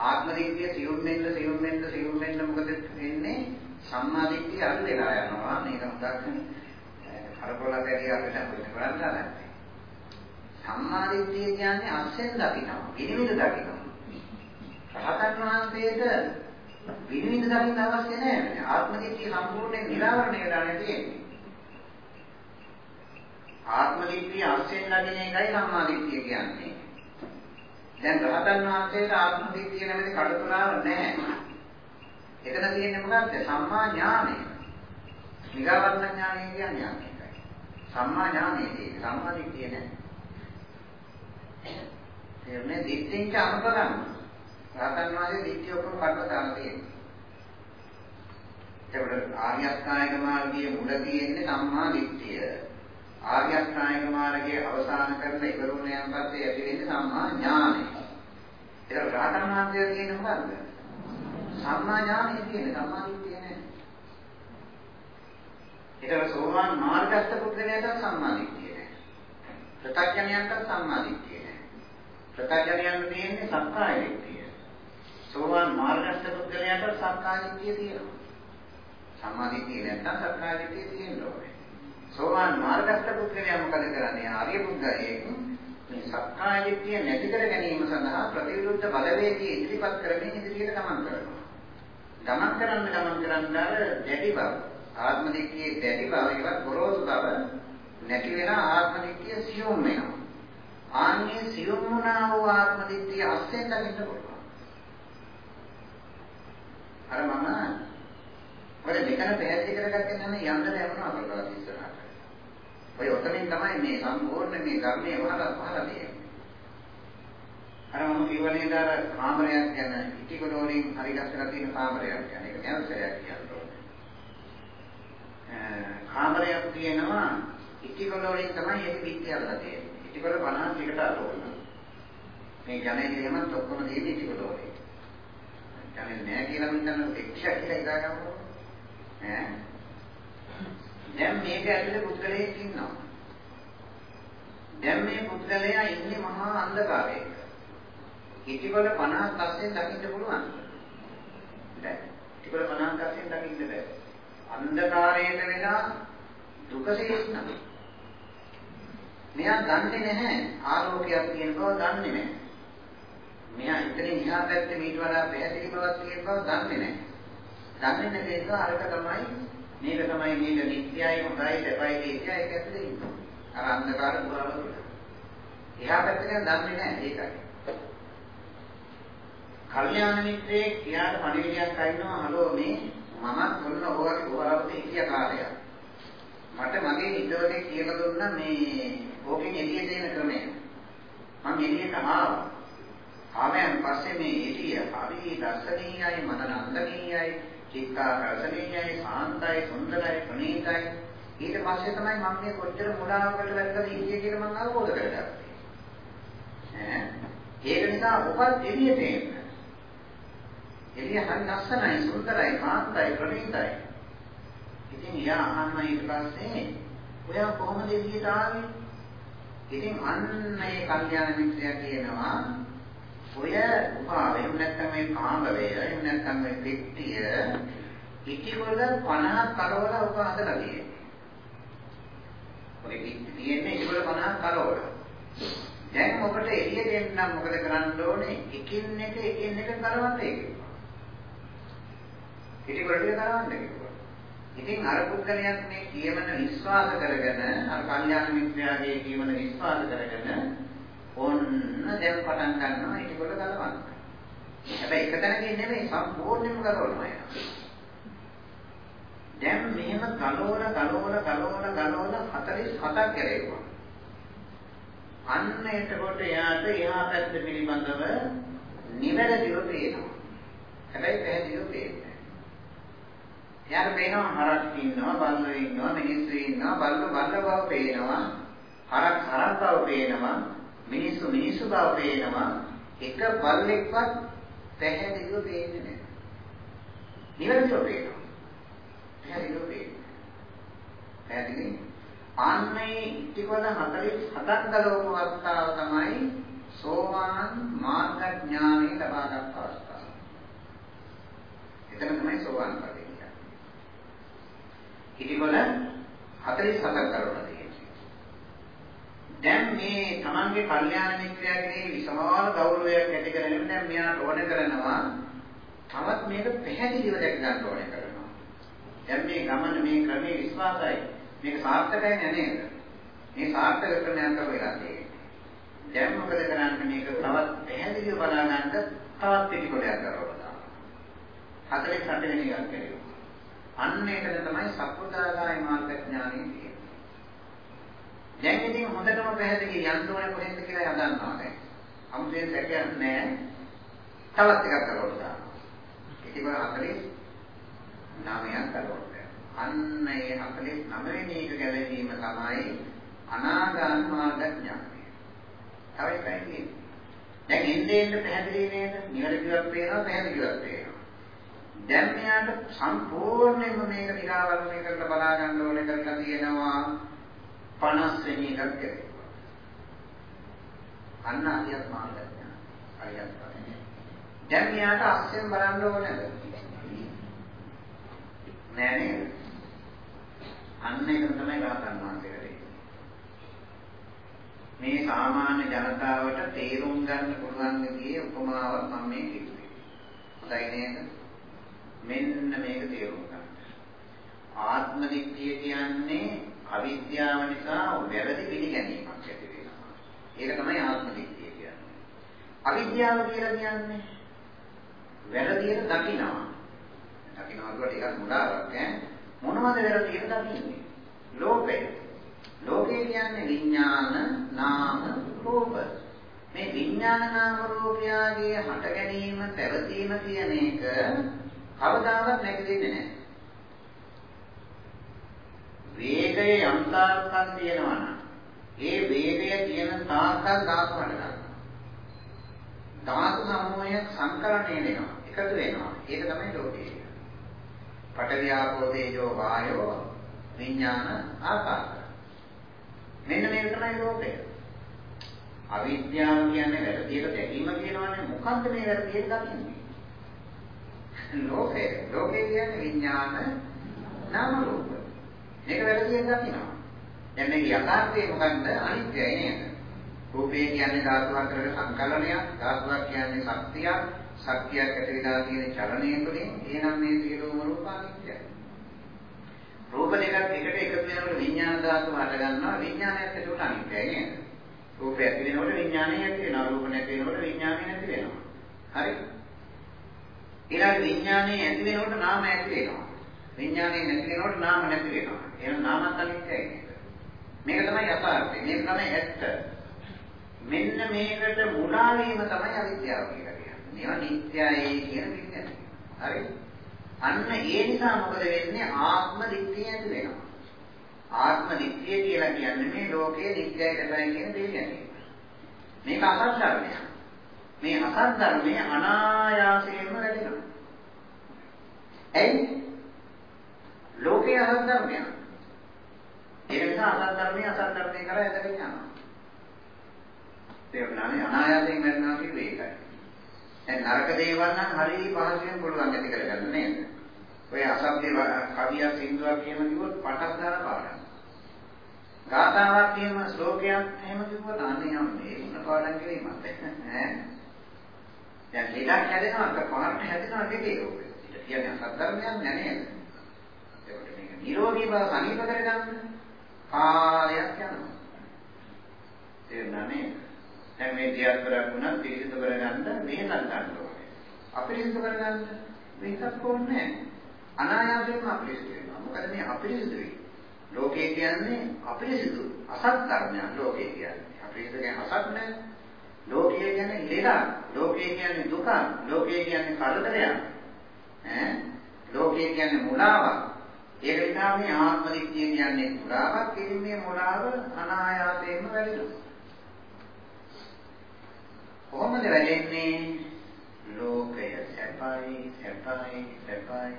ආත්මදිට්ඨිය සියුම් වෙන්න සියුම් වෙන්න සියුම් වෙන්න මොකද වෙන්නේ? සම්මාදිට්ඨිය අඩු වෙලා යනවා. මේක හුඟක් කරකොල බැරි අපිට අපිට කරන්න නැහැ. සම්මාදිට්ඨිය කියන්නේ අස්සෙන් දකිනවා. විනිවිද දකිනවා. රහතන් වහන්සේට විනිවිද දකින්න අවශ්‍ය නැහැ. ආත්ම දිට්ඨිය සම්පූර්ණයෙන් නිරාවරණය වෙලා තියෙන්නේ. ආත්ම දිට්ඨිය අස්යෙන් නැගෙන එකයි සම්මා දිට්ඨිය කියන්නේ. දැන් රහතන් වහන්සේට ආත්ම දිට්ඨිය නැමැති කඩතුරාව නැහැ. එතන තියෙන්නේ මොකක්ද? සම්මා ඥානය. නිරාවරණ ඥානය කියන්නේ ඒකයි. සම්මා ඥානයේදී සම්මා දිට්ඨිය නැහැ. එන්නේ දිට්ඨියක අනුපදන්න. රහතන් වහන්සේ දිට්ඨිය ඔක්කොම කඩලා දාලා තියෙනවා. ඒකට ආර්ය අෂ්ටාංග මාර්ගයේ මුල තියෙන්නේ සම්මා දිට්ඨිය. ආර්ය අෂ්ටාංග මාර්ගයේ අවසාන කරන ඉවරුණයන් පස්සේ ඇති වෙන්නේ සම්මා ඥානය. ඒක රහතන් වහන්සේ කියන්නේ මොකද්ද? සම්මා ඥානය කියන්නේ සම්මා දිට්ඨිය නෑ. ඒතර සෝවාන් මාර්ගස්ත පුද්ගලයාට සම්මාදිට්ඨිය නැහැ. ප්‍රත්‍යඥයන්ට සම්මාදිට්ඨිය නැහැ. ප්‍රත්‍යඥයන් තියෙන්නේ සක්කාය දිට්ඨිය. සෝවාන් මාර්ගස්ත පුද්ගලයාට සක්කාය දිට්ඨිය තියෙනවා. සම්මාදිට්ඨිය නැත්නම් සක්කාය දිට්ඨිය තියෙන්න ඕනේ. සෝවාන් මාර්ගස්ත පුද්ගලයා මොකද කරන්නේ? ආර්ය පුද්ගලයෙක් මේ සක්කාය දිට්ඨිය නැති කර ගැනීම සඳහා ප්‍රතිවිරුද්ධ බලවේගී ඉදිරිපත් කරමින් ඉදිරියට ගමන් කරනවා. ගමන් කරන්න ගමන් කරන්න අර දැඩි බව ආත්ම දිට්ඨියේ දැඩි බව ඒවත් ගොරෝසු බව නැති වෙන ආත්ම දිට්ඨිය සියුම් වෙනවා. ආන්නේ සියුම් වුණා වූ ආත්ම දිට්ඨිය අස්සෙන් දකින්න පුළුවන්. අර මම ඔය දෙකන පැහැදිලි කරගත්තේ නැහැ යන්න දැමුණා අපරාධ ඉස්සරහට. ඔය ඔතනින් තමයි මේ සම්පූර්ණ මේ ධර්මයේ වහලා පහලා තියෙන්නේ. අර මම කියවනේ දාර කාමරයක් ගැන ඉටිකොඩ වලින් හරි ගස්සලා තියෙන කාමරයක් ගැන ඒක කැන්සරයක් කියන්නේ. කාමරයක් තියෙනවා ඉටිකොඩ වලින් තමයි ඒක පිටියල්ලා තියෙන්නේ. ඉටිකොඩ 50කට අරගෙන. මේ ජනෙල් එහෙමත් ඔක්කොම තියෙන්නේ ඉටිකොඩ වලින්. ජනෙල් නෑ කියලා හිතන්න එක්ෂා කියලා හිතාගන්නකො. ඈ දැන් මේක ඇතුලේ පුද්ගලයෙක් ඉන්නවා. දැන් මේ පුද්ගලයා ඉන්නේ මහා අන්ධකාරයක. ඉටිවල 50ක් අස්සෙන් දකින්න පුළුවන්. දැන් ඉටිවල 50ක් අස්සෙන් දකින්න බෑ. අන්ධකාරයට වෙලා දුකසේ ඉන්නවා. මෙයා දන්නේ නැහැ ආලෝකයක් තියෙන බව දන්නේ නැහැ. මෙයා ඉතින් ඉහා පැත්තේ මීට වඩා පැහැදිලි බවක් තියෙන බව දන්නේ නැහැ. දන්නේ නැති එක අරක තමයි මේක තමයි මේක නිත්‍යයි හොඳයි දෙපයි කියයි ඒක ඇතුලේ ඉන්නවා. අර අන්ධකාර පුරවල තුල. එහා පැත්තෙන් දන්නේ නැහැ ඒකයි. කල්යාණ මිත්‍රයේ කියාට පණිවිඩයක් අයින්නවා හලෝ මේ මමත් ඔන්න ඔයගේ පුරවලට හිටිය කාලයක්. මට මගේ හිතවලේ කියලා දුන්නා මේ ඕකෙන් එළියට එන ක්‍රමය. මම එළියට ආවා. ආවෙන් පස්සේ මේ එළිය හරි දර්ශනීයයි මනනන්දනීයයි චිත්තාකර්ෂණීයයි සාන්තයි සුන්දරයි ප්‍රණීතයි. ඊට පස්සේ තමයි මම මේ කොච්චර මුලාවකට වැටලා ඉන්නේ කියලා මම අවබෝධ කරගත්තේ. ඈ? ඒක නිසා ඔබත් එළියට එන්න. එළිය හරි ලස්සනයි සුන්දරයි කාන්තයි ප්‍රණීතයි. ඉතින් එයා අහන්න ඊට පස්සේ ඔයා කොහොමද එළියට ආවේ? ඉතින් අන්න ඒ කල්යාණ මිත්‍රයා කියනවා ඔය උපාව එහෙම නැත්නම් මේ කාමරය එහෙම නැත්නම් මේ පෙට්ටිය ඉටිවල 50ක් කලවල ඔබ හදලා තියෙන්නේ. ඔය පිටි තියෙන්නේ ඉටිවල 50ක් කලවල. දැන් ඔබට එළියට එන්න මොකද කරන්න ඕනේ? එකින් එක එකින් එක කරවන්න ඒක. ඉටිවල ටික කරවන්න කිව්වා. ඉතින් අර පුද්ගලයාත් මේ කියමන විශ්වාස කරගෙන අර කල්යාණ මිත්‍රයාගේ කියමන විශ්වාස කරගෙන ඔන්න දැන් පටන් ගන්නවා ඊට කොට ගලවන්න. හැබැයි එක තැනකින් නෙමෙයි සම්පූර්ණයෙන්ම ගලවනවා එයා. දැන් මෙහෙම ගලවන ගලවන ගලවන ගලවන 47ක් කරේවා. අන්න එතකොට එයාට එහා පැත්ත පිළිබඳව නිවැරදිව පේනවා. හැබැයි පැහැදිලිව පේන්නේ එයාට පේනවා හරක් ඉන්නවා, බල්ලෝ ඉන්නවා, මිනිස්සු ඉන්නවා, බල්ලෝ බල්ල බව පේනවා, හරක් හරක් බව පේනවා, මිනිස්සු මිනිස්සු බව පේනවා එක බල්ලෙක්වත් පැහැදිලිව පේන්නේ නැහැ. නිවැරදිව පේනවා. පැහැදිලිව පේන්නේ. පැහැදිලි. ආන්නේ ඉතිකොල 47ක් දලවපු අවස්ථාව තමයි සෝවාන් මාර්ග ඥානෙ ලබාගත් අවස්ථාව. එතන තමයි සෝවාන් ඵලය කියන්නේ. ඉතිකොල 47ක් දලවලා දැන් මේ Tamange කල්යාණ මිත්‍රයාගේ විශාල ගෞරවයක් ඇති කරගෙන දැන් මෙයාට ඕන කරනවා තවත් මේක පැහැදිලිව දැක ගන්න ඕනේ කරනවා. දැන් මේ ගමන මේ ක්‍රමේ විශ්වාසයි. මේක සාර්ථකයි නේද? මේ සාර්ථක ක්‍රමයක් වෙලා තියෙන්නේ. දැන් මොකද කරන්නේ මේක තවත් පැහැදිලිව බලා ගන්න තවත් පිළිකොලයක් කරවලා. 48 වෙනි එකක් කරේ. අන්න ඒකද තමයි සක්පුදාගාය මාර්ග ඥානෙ කියන්නේ. දැන් ඉතින් හොඳටම පැහැදිලි යන්න ඕනේ කොහෙන්ද කියලා යදන්නවා දැන්. අමුතෙන් සැකයක් නැහැ. තවත් එකක් කරවලා දානවා. ඉතින් 49ක් කරවලා. අන්න ඒ 49 වෙනි එක ගැලවීම තමයි අනාගාමී මාර්ග ඥානය. තව එකයි තියෙන්නේ. දැන් එන්නේ එන්න පැහැදිලි නේද? නිවැරදිවක් පේනවා පැහැදිලිවක් පේනවා. දැන් මෙයාට සම්පූර්ණයෙන්ම මේක නිරාවරණය කරලා බලා ගන්න ඕනේ කරලා තියෙනවා 50 වෙනි එකක් කරේ. අන්න අරියත් මාර්ගය. අරියත් දැන් මෙයාට අස්සෙන් බලන්න ඕනේද? නෑ නේද? අන්න ඒක තමයි රහතන් වහන්සේලා මේ සාමාන්‍ය ජනතාවට තේරුම් ගන්න පුළුවන් විදිහේ උපමාවක් මම මේ කිව්වේ. හොඳයි නේද? මෙන්න මේක තේරුම් ගන්න. ආත්ම දිට්ඨිය කියන්නේ අවිද්‍යාව නිසා වැරදි පිළිගැනීමක් ඇති වෙනවා. ඒක තමයි ආත්ම දිට්ඨිය කියන්නේ. අවිද්‍යාව කියලා කියන්නේ වැරදියට දකිනවා. දකින්නවා කියවට ඒකත් මුලාවක් ඈ. මොනවද වැරදියට දකින්නේ? ලෝකය. ලෝකය කියන්නේ විඥාන, නාම, රූප. මේ විඥාන නාම රූපයගේ හට ගැනීම, පැවතීම කියන එක කවදාවත් නැති දෙන්නේ නැහැ. වේගය යම් තාක්කක් තියෙනවා නම් ඒ වේගය තියෙන තාක්කල් ධාතු හටගන්නවා. ධාතු සමූහයක් සංකලනය වෙනවා. එකතු වෙනවා. ඒක තමයි ලෝකය. පඨවි ආපෝ තේජෝ වායෝ විඥාන ආකාශ. මෙන්න මේක තමයි ලෝකය. අවිද්‍යාව කියන්නේ වැරදියට දැකීම කියනවනේ මොකද්ද මේ වැරදියට දකින්නේ? ලෝකය. ලෝකය කියන්නේ විඥාන නාම රූප. මේක වැරදියට දකිනවා. දැන් මේ යථාර්ථය මොකද්ද? අනිත්‍යයි නේද? රූපය කියන්නේ ධාතු හතරක සංකලනයක්, ධාතුවක් කියන්නේ ශක්තියක්, සත්‍යයක් ඇති වෙලා තියෙන චලනය තුළින් එහෙනම් මේ සියලුම රූප අනිත්‍යයි. රූප දෙකක් එකට එකතු වෙනකොට විඥාන ධාතුව හට ගන්නවා විඥානයත් ඒකට අනිත්‍යයි නේද? රූපය ඇති වෙනකොට විඥානය ඇති වෙනවා රූප නැති වෙනකොට විඥානය නැති වෙනවා. හරි? ඊළඟ විඥානය ඇති වෙනකොට නාම ඇති වෙනවා. විඥානය නැති වෙනකොට නාම නැති වෙනවා. එහෙනම් නාමත් අනිත්‍යයි නේද? මේක තමයි යථාර්ථය. මේක තමයි ඇත්ත. මෙන්න මේකට මුලා වීම තමයි අවිද්‍යාව කියන්නේ. මේවා නිත්‍යයි කියන විදිහට. හරි? අන්න ඒ නිසා මොකද වෙන්නේ? ආත්ම දිට්ඨිය ඇති වෙනවා. ආත්ම දිට්ඨිය කියලා කියන්නේ මේ ලෝකයේ නිත්‍යයි කියලා කියන දේ කියන්නේ. මේක අසත් ධර්මයක්. මේ අසත් ධර්මයේ අනායාසයෙන්ම වැඩෙනවා. ඇයි? ලෝකයේ අසත් ධර්මයක්. ඒ නිසා අසත් ධර්මයේ අසත් ධර්මයේ කරා ඇදගෙන යනවා. තේරුණානේ අනායාසයෙන් වැඩනවා කියන්නේ ඒකයි. දැන් නරක දේවල් නම් හරිය පහසුවෙන් පුළුවන් ඇති කරගන්න නේද? ඔය අසභ්‍ය කවියක් සින්දුවක් කියම කිව්වොත් පටක් දාලා පාඩම්. ගාථාවක් කියම ශ්ලෝකයක් එහෙම කිව්වොත් අනේ යන්නේ මොන පාඩම් කිරීමක්ද [LAUGHS] ඈ? දැන් ලෙඩක් හැදෙනවා අර පාට හැදෙනවා දෙකේ ඔය. ඒක කියන්නේ අසද්ධර්මයක් නෑ නේද? ඒකට මේක නිරෝගී බව සනීප කරගන්න කාලයක් යනවා. තේරුණා නේද? දැන් මේ ක්‍රියාත්මක වුණා පිළිසිදු කරගන්න මෙහෙම ගන්න ඕනේ. අපිරිසිදු කරගන්න මේකක් ඕනේ අනායාසයෙන්ම අපිරිසිදු වෙනවා. මොකද මේ අපිරිසිදුයි. ලෝකේ කියන්නේ අපිරිසිදු අසත් ධර්මයක් ලෝකේ කියන්නේ. අපිරිසිදු කියන්නේ අසත් නෑ. ලෝකේ කියන්නේ ලෙඩ. ලෝකේ කියන්නේ දුක. ලෝකේ කියන්නේ කරදරයක්. ඈ ලෝකේ කියන්නේ මුලාවක්. ඒක නිසා මේ ආත්ම දිට්ඨිය කියන්නේ මුලාවක්. ඉතින් මේ මුලාව අනායාසයෙන්ම වැඩෙනවා. කොහොමද වැඩෙන්නේ? ලෝකය සැපයි සැපයි සැපයි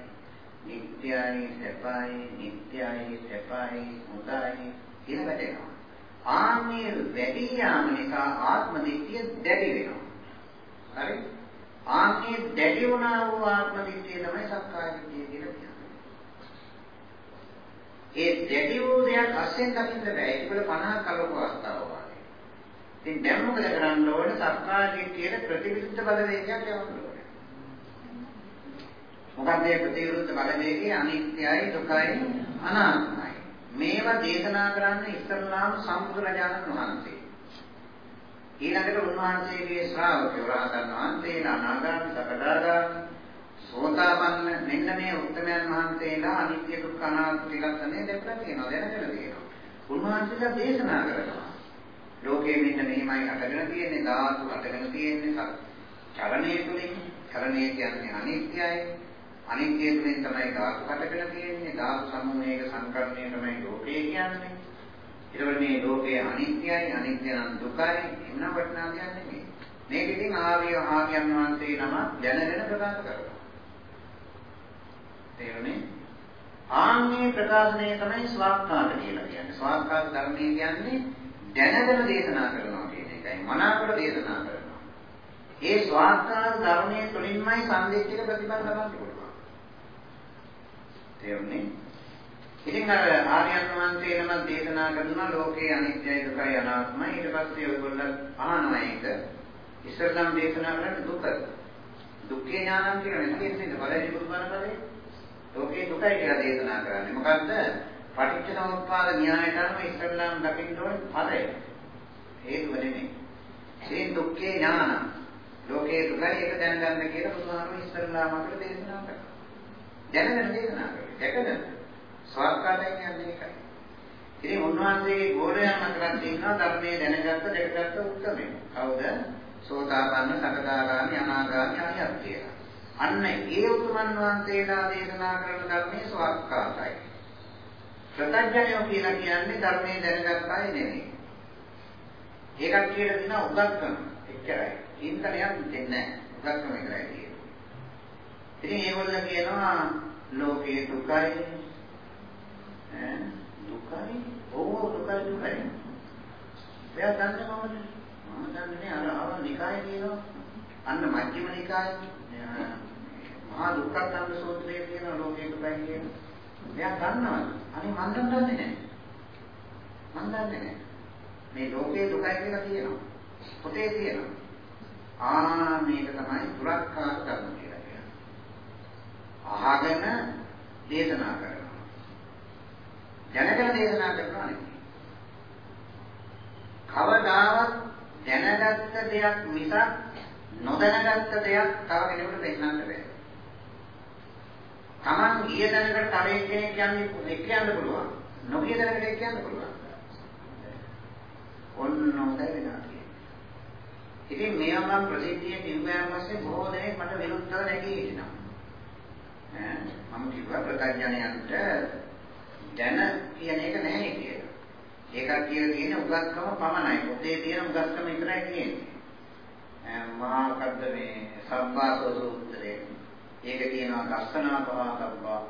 නිට්ටයයි සැපයි නිට්ටයයි සැපයි හොඳයි කියලා වැටෙනවා. ආන්නේ වැඩි යාම නිසා ආත්ම දිට්ඨිය දැඩි වෙනවා. හරි? ආන්නේ දැඩි වුණා වූ ආත්ම දිට්ඨිය තමයි සක්කාය දිට්ඨිය කියලා කියන්නේ. ඒ දැඩි වූ දෙයක් අස්සෙන් දකින්න බෑ. ඒක වල 50 කලක අවස්ථාවක්. ඉතින් දැන් මොකද කරන්න ඕන? සක්කාය දිට්ඨියට ප්‍රතිවිරුද්ධ බලවේගයක් යවන්න ඕනේ. මොකක්ද මේ ප්‍රතිවිරුද්ධ බලවේගය? අනිත්‍යයි, දුකයි, අනාත්මයි. මේවා දේශනා කරන්න ඉස්සරලාම සම්බුදුරජාණන් වහන්සේ. ඊළඟට උන්වහන්සේගේ ශ්‍රාවකයෝ රහතන් වහන්සේලා අනාගාමී සකදාගාමී සෝතාපන්න මෙන්න මේ උත්තමයන් වහන්සේලා අනිත්‍ය දුක්ඛ අනාත්ම ත්‍රිලක්ෂණය දැක්ලා තියෙනවා දැනගෙන තියෙනවා. උන්වහන්සේලා දේශනා කරනවා. ලෝකයේ මෙන්න මෙහිමයි හටගෙන තියෙන්නේ ධාතු හටගෙන තියෙන්නේ චලනයේ තුලින් චලනය කියන්නේ අනිත්‍යයි අනිත්‍ය තුලින් තමයි ධාතු හටගෙන තියෙන්නේ ධාතු සමූහයක සංකරණය තමයි ලෝකය කියන්නේ ඊළඟ මේ ලෝකය අනිත්‍යයි අනිත්‍ය නම් දුකයි එන්න වටනා කියන්නේ මේ. මේක ඉතින් ආර්ය ආර්යයන් වහන්සේ නම දැනගෙන ප්‍රකාශ කරනවා. තේරුණේ? ආන්නේ ප්‍රකාශනය තමයි ස්වාක්කාත කියලා කියන්නේ. ස්වාක්කාත ධර්මයේ කියන්නේ දැනගෙන දේශනා කරනවා කියන එකයි. මනාකොට දේශනා කරනවා. ඒ ස්වාක්කාත ධර්මයේ තුලින්මයි සම්දිස්තික ප්‍රතිඵල ලබන්න පුළුවන්. තේරුණේ? ඉතින් අර ආර්යයන් වහන්සේ නම දේශනා කරනවා ලෝකේ අනිත්‍යයි දුකයි අනාත්මයි ඊට පස්සේ ඔයගොල්ලෝ අහනවා ඒක ඉස්සරනම් දේශනා කරන්නේ දුක දුක්ඛේ ඥානම් කියලා නෙමෙයි බලන්නේ බුදුබණ කරේ ලෝකේ දුකයි කියලා දේශනා කරන්නේ මොකද්ද පටිච්ච සමුප්පාද න්‍යායට අනුව ඉස්සරනම් දකින්න ඕනේ පදය හේතුව නෙමෙයි ඒ දුක්ඛේ ඥානම් ලෝකේ දුකයි එක දැනගන්න කියලා බුදුහාමුදුරුවෝ ඉස්සරලාම අපිට දේශනා කරා දැනගෙන දේශනා කරා දැකගෙන ස්වාක්කාතය කියන්නේ ඒකයි. ඉතින් උන්වහන්සේගේ ගෝලයන් අතරක් තියෙනවා ධර්මයේ දැනගත්ත දැකගත්ත උත්තරේ. කවුද? සෝතාපන්න, සකදාගාමි, අනාගාමි, අරියත් කියලා. අන්න ඒ උතුමන් වහන්සේලා දේශනා කරන ධර්මයේ ස්වාක්කාතයි. ප්‍රත්‍යඥයෝ කියලා කියන්නේ ධර්මයේ දැනගත් අය නෙමෙයි. ඒකක් කියලා දින උගත්කම එච්චරයි. චින්තනයක් දෙන්නේ නැහැ. උගත්කම විතරයි කියන්නේ. ඉතින් ඒගොල්ලෝ කියනවා ලෝකේ දුකයි දුකයි ඕව දුකයි දුකයි එයා දන්නේ මොකද මම දන්නේ අර ආව නිකාය කියනවා අන්න මජ්ක්‍ධිම නිකාය මහා දුක්ඛ සූත්‍රයේ තියෙන ලෝකේ දුකයි කියන එයා දන්නවා අනේ මම දන්නේ නැහැ. මම දන්නේ නැහැ. මේ ලෝකේ දුකයි කියලා කියනවා. පොතේ තියෙනවා ආ මේක තමයි දුරක්කාර ධර්ම කියලා කියන්නේ. අහගෙන දේශනා කරනවා දැනගෙන දේශනා කරනවා නෙමෙයි. කවදාවත් දැනගත්ත දෙයක් මිසක් නොදැනගත්ත දෙයක් තව කෙනෙකුට පෙන්වන්න බෑ. Taman ගිය දැනකට තව කෙනෙක් කියන්නේ කියන්න පුළුවන්. නොගිය දැනකට කියන්න පුළුවන්. ඔන්න හොඳයි වෙනවා කියන්නේ. ඉතින් මේවා මම ප්‍රසිද්ධිය කිව්වයන් පස්සේ බොහෝ දෙනෙක් මට විරුද්ධව නැගී හිටිනවා. ඈ මම කිව්වා ප්‍රත්‍යඥයන්ට දැන කියන එක නැහැ කියලා. ඒකක් කියලා තියෙන උගත්කම පමණයි. පොතේ තියෙන උගත්කම විතරයි තියෙන්නේ. මහා කද්ද මේ සබ්බාසෝ සූත්‍රයේ ඒක කියනවා දර්ශනා පහතබ්බා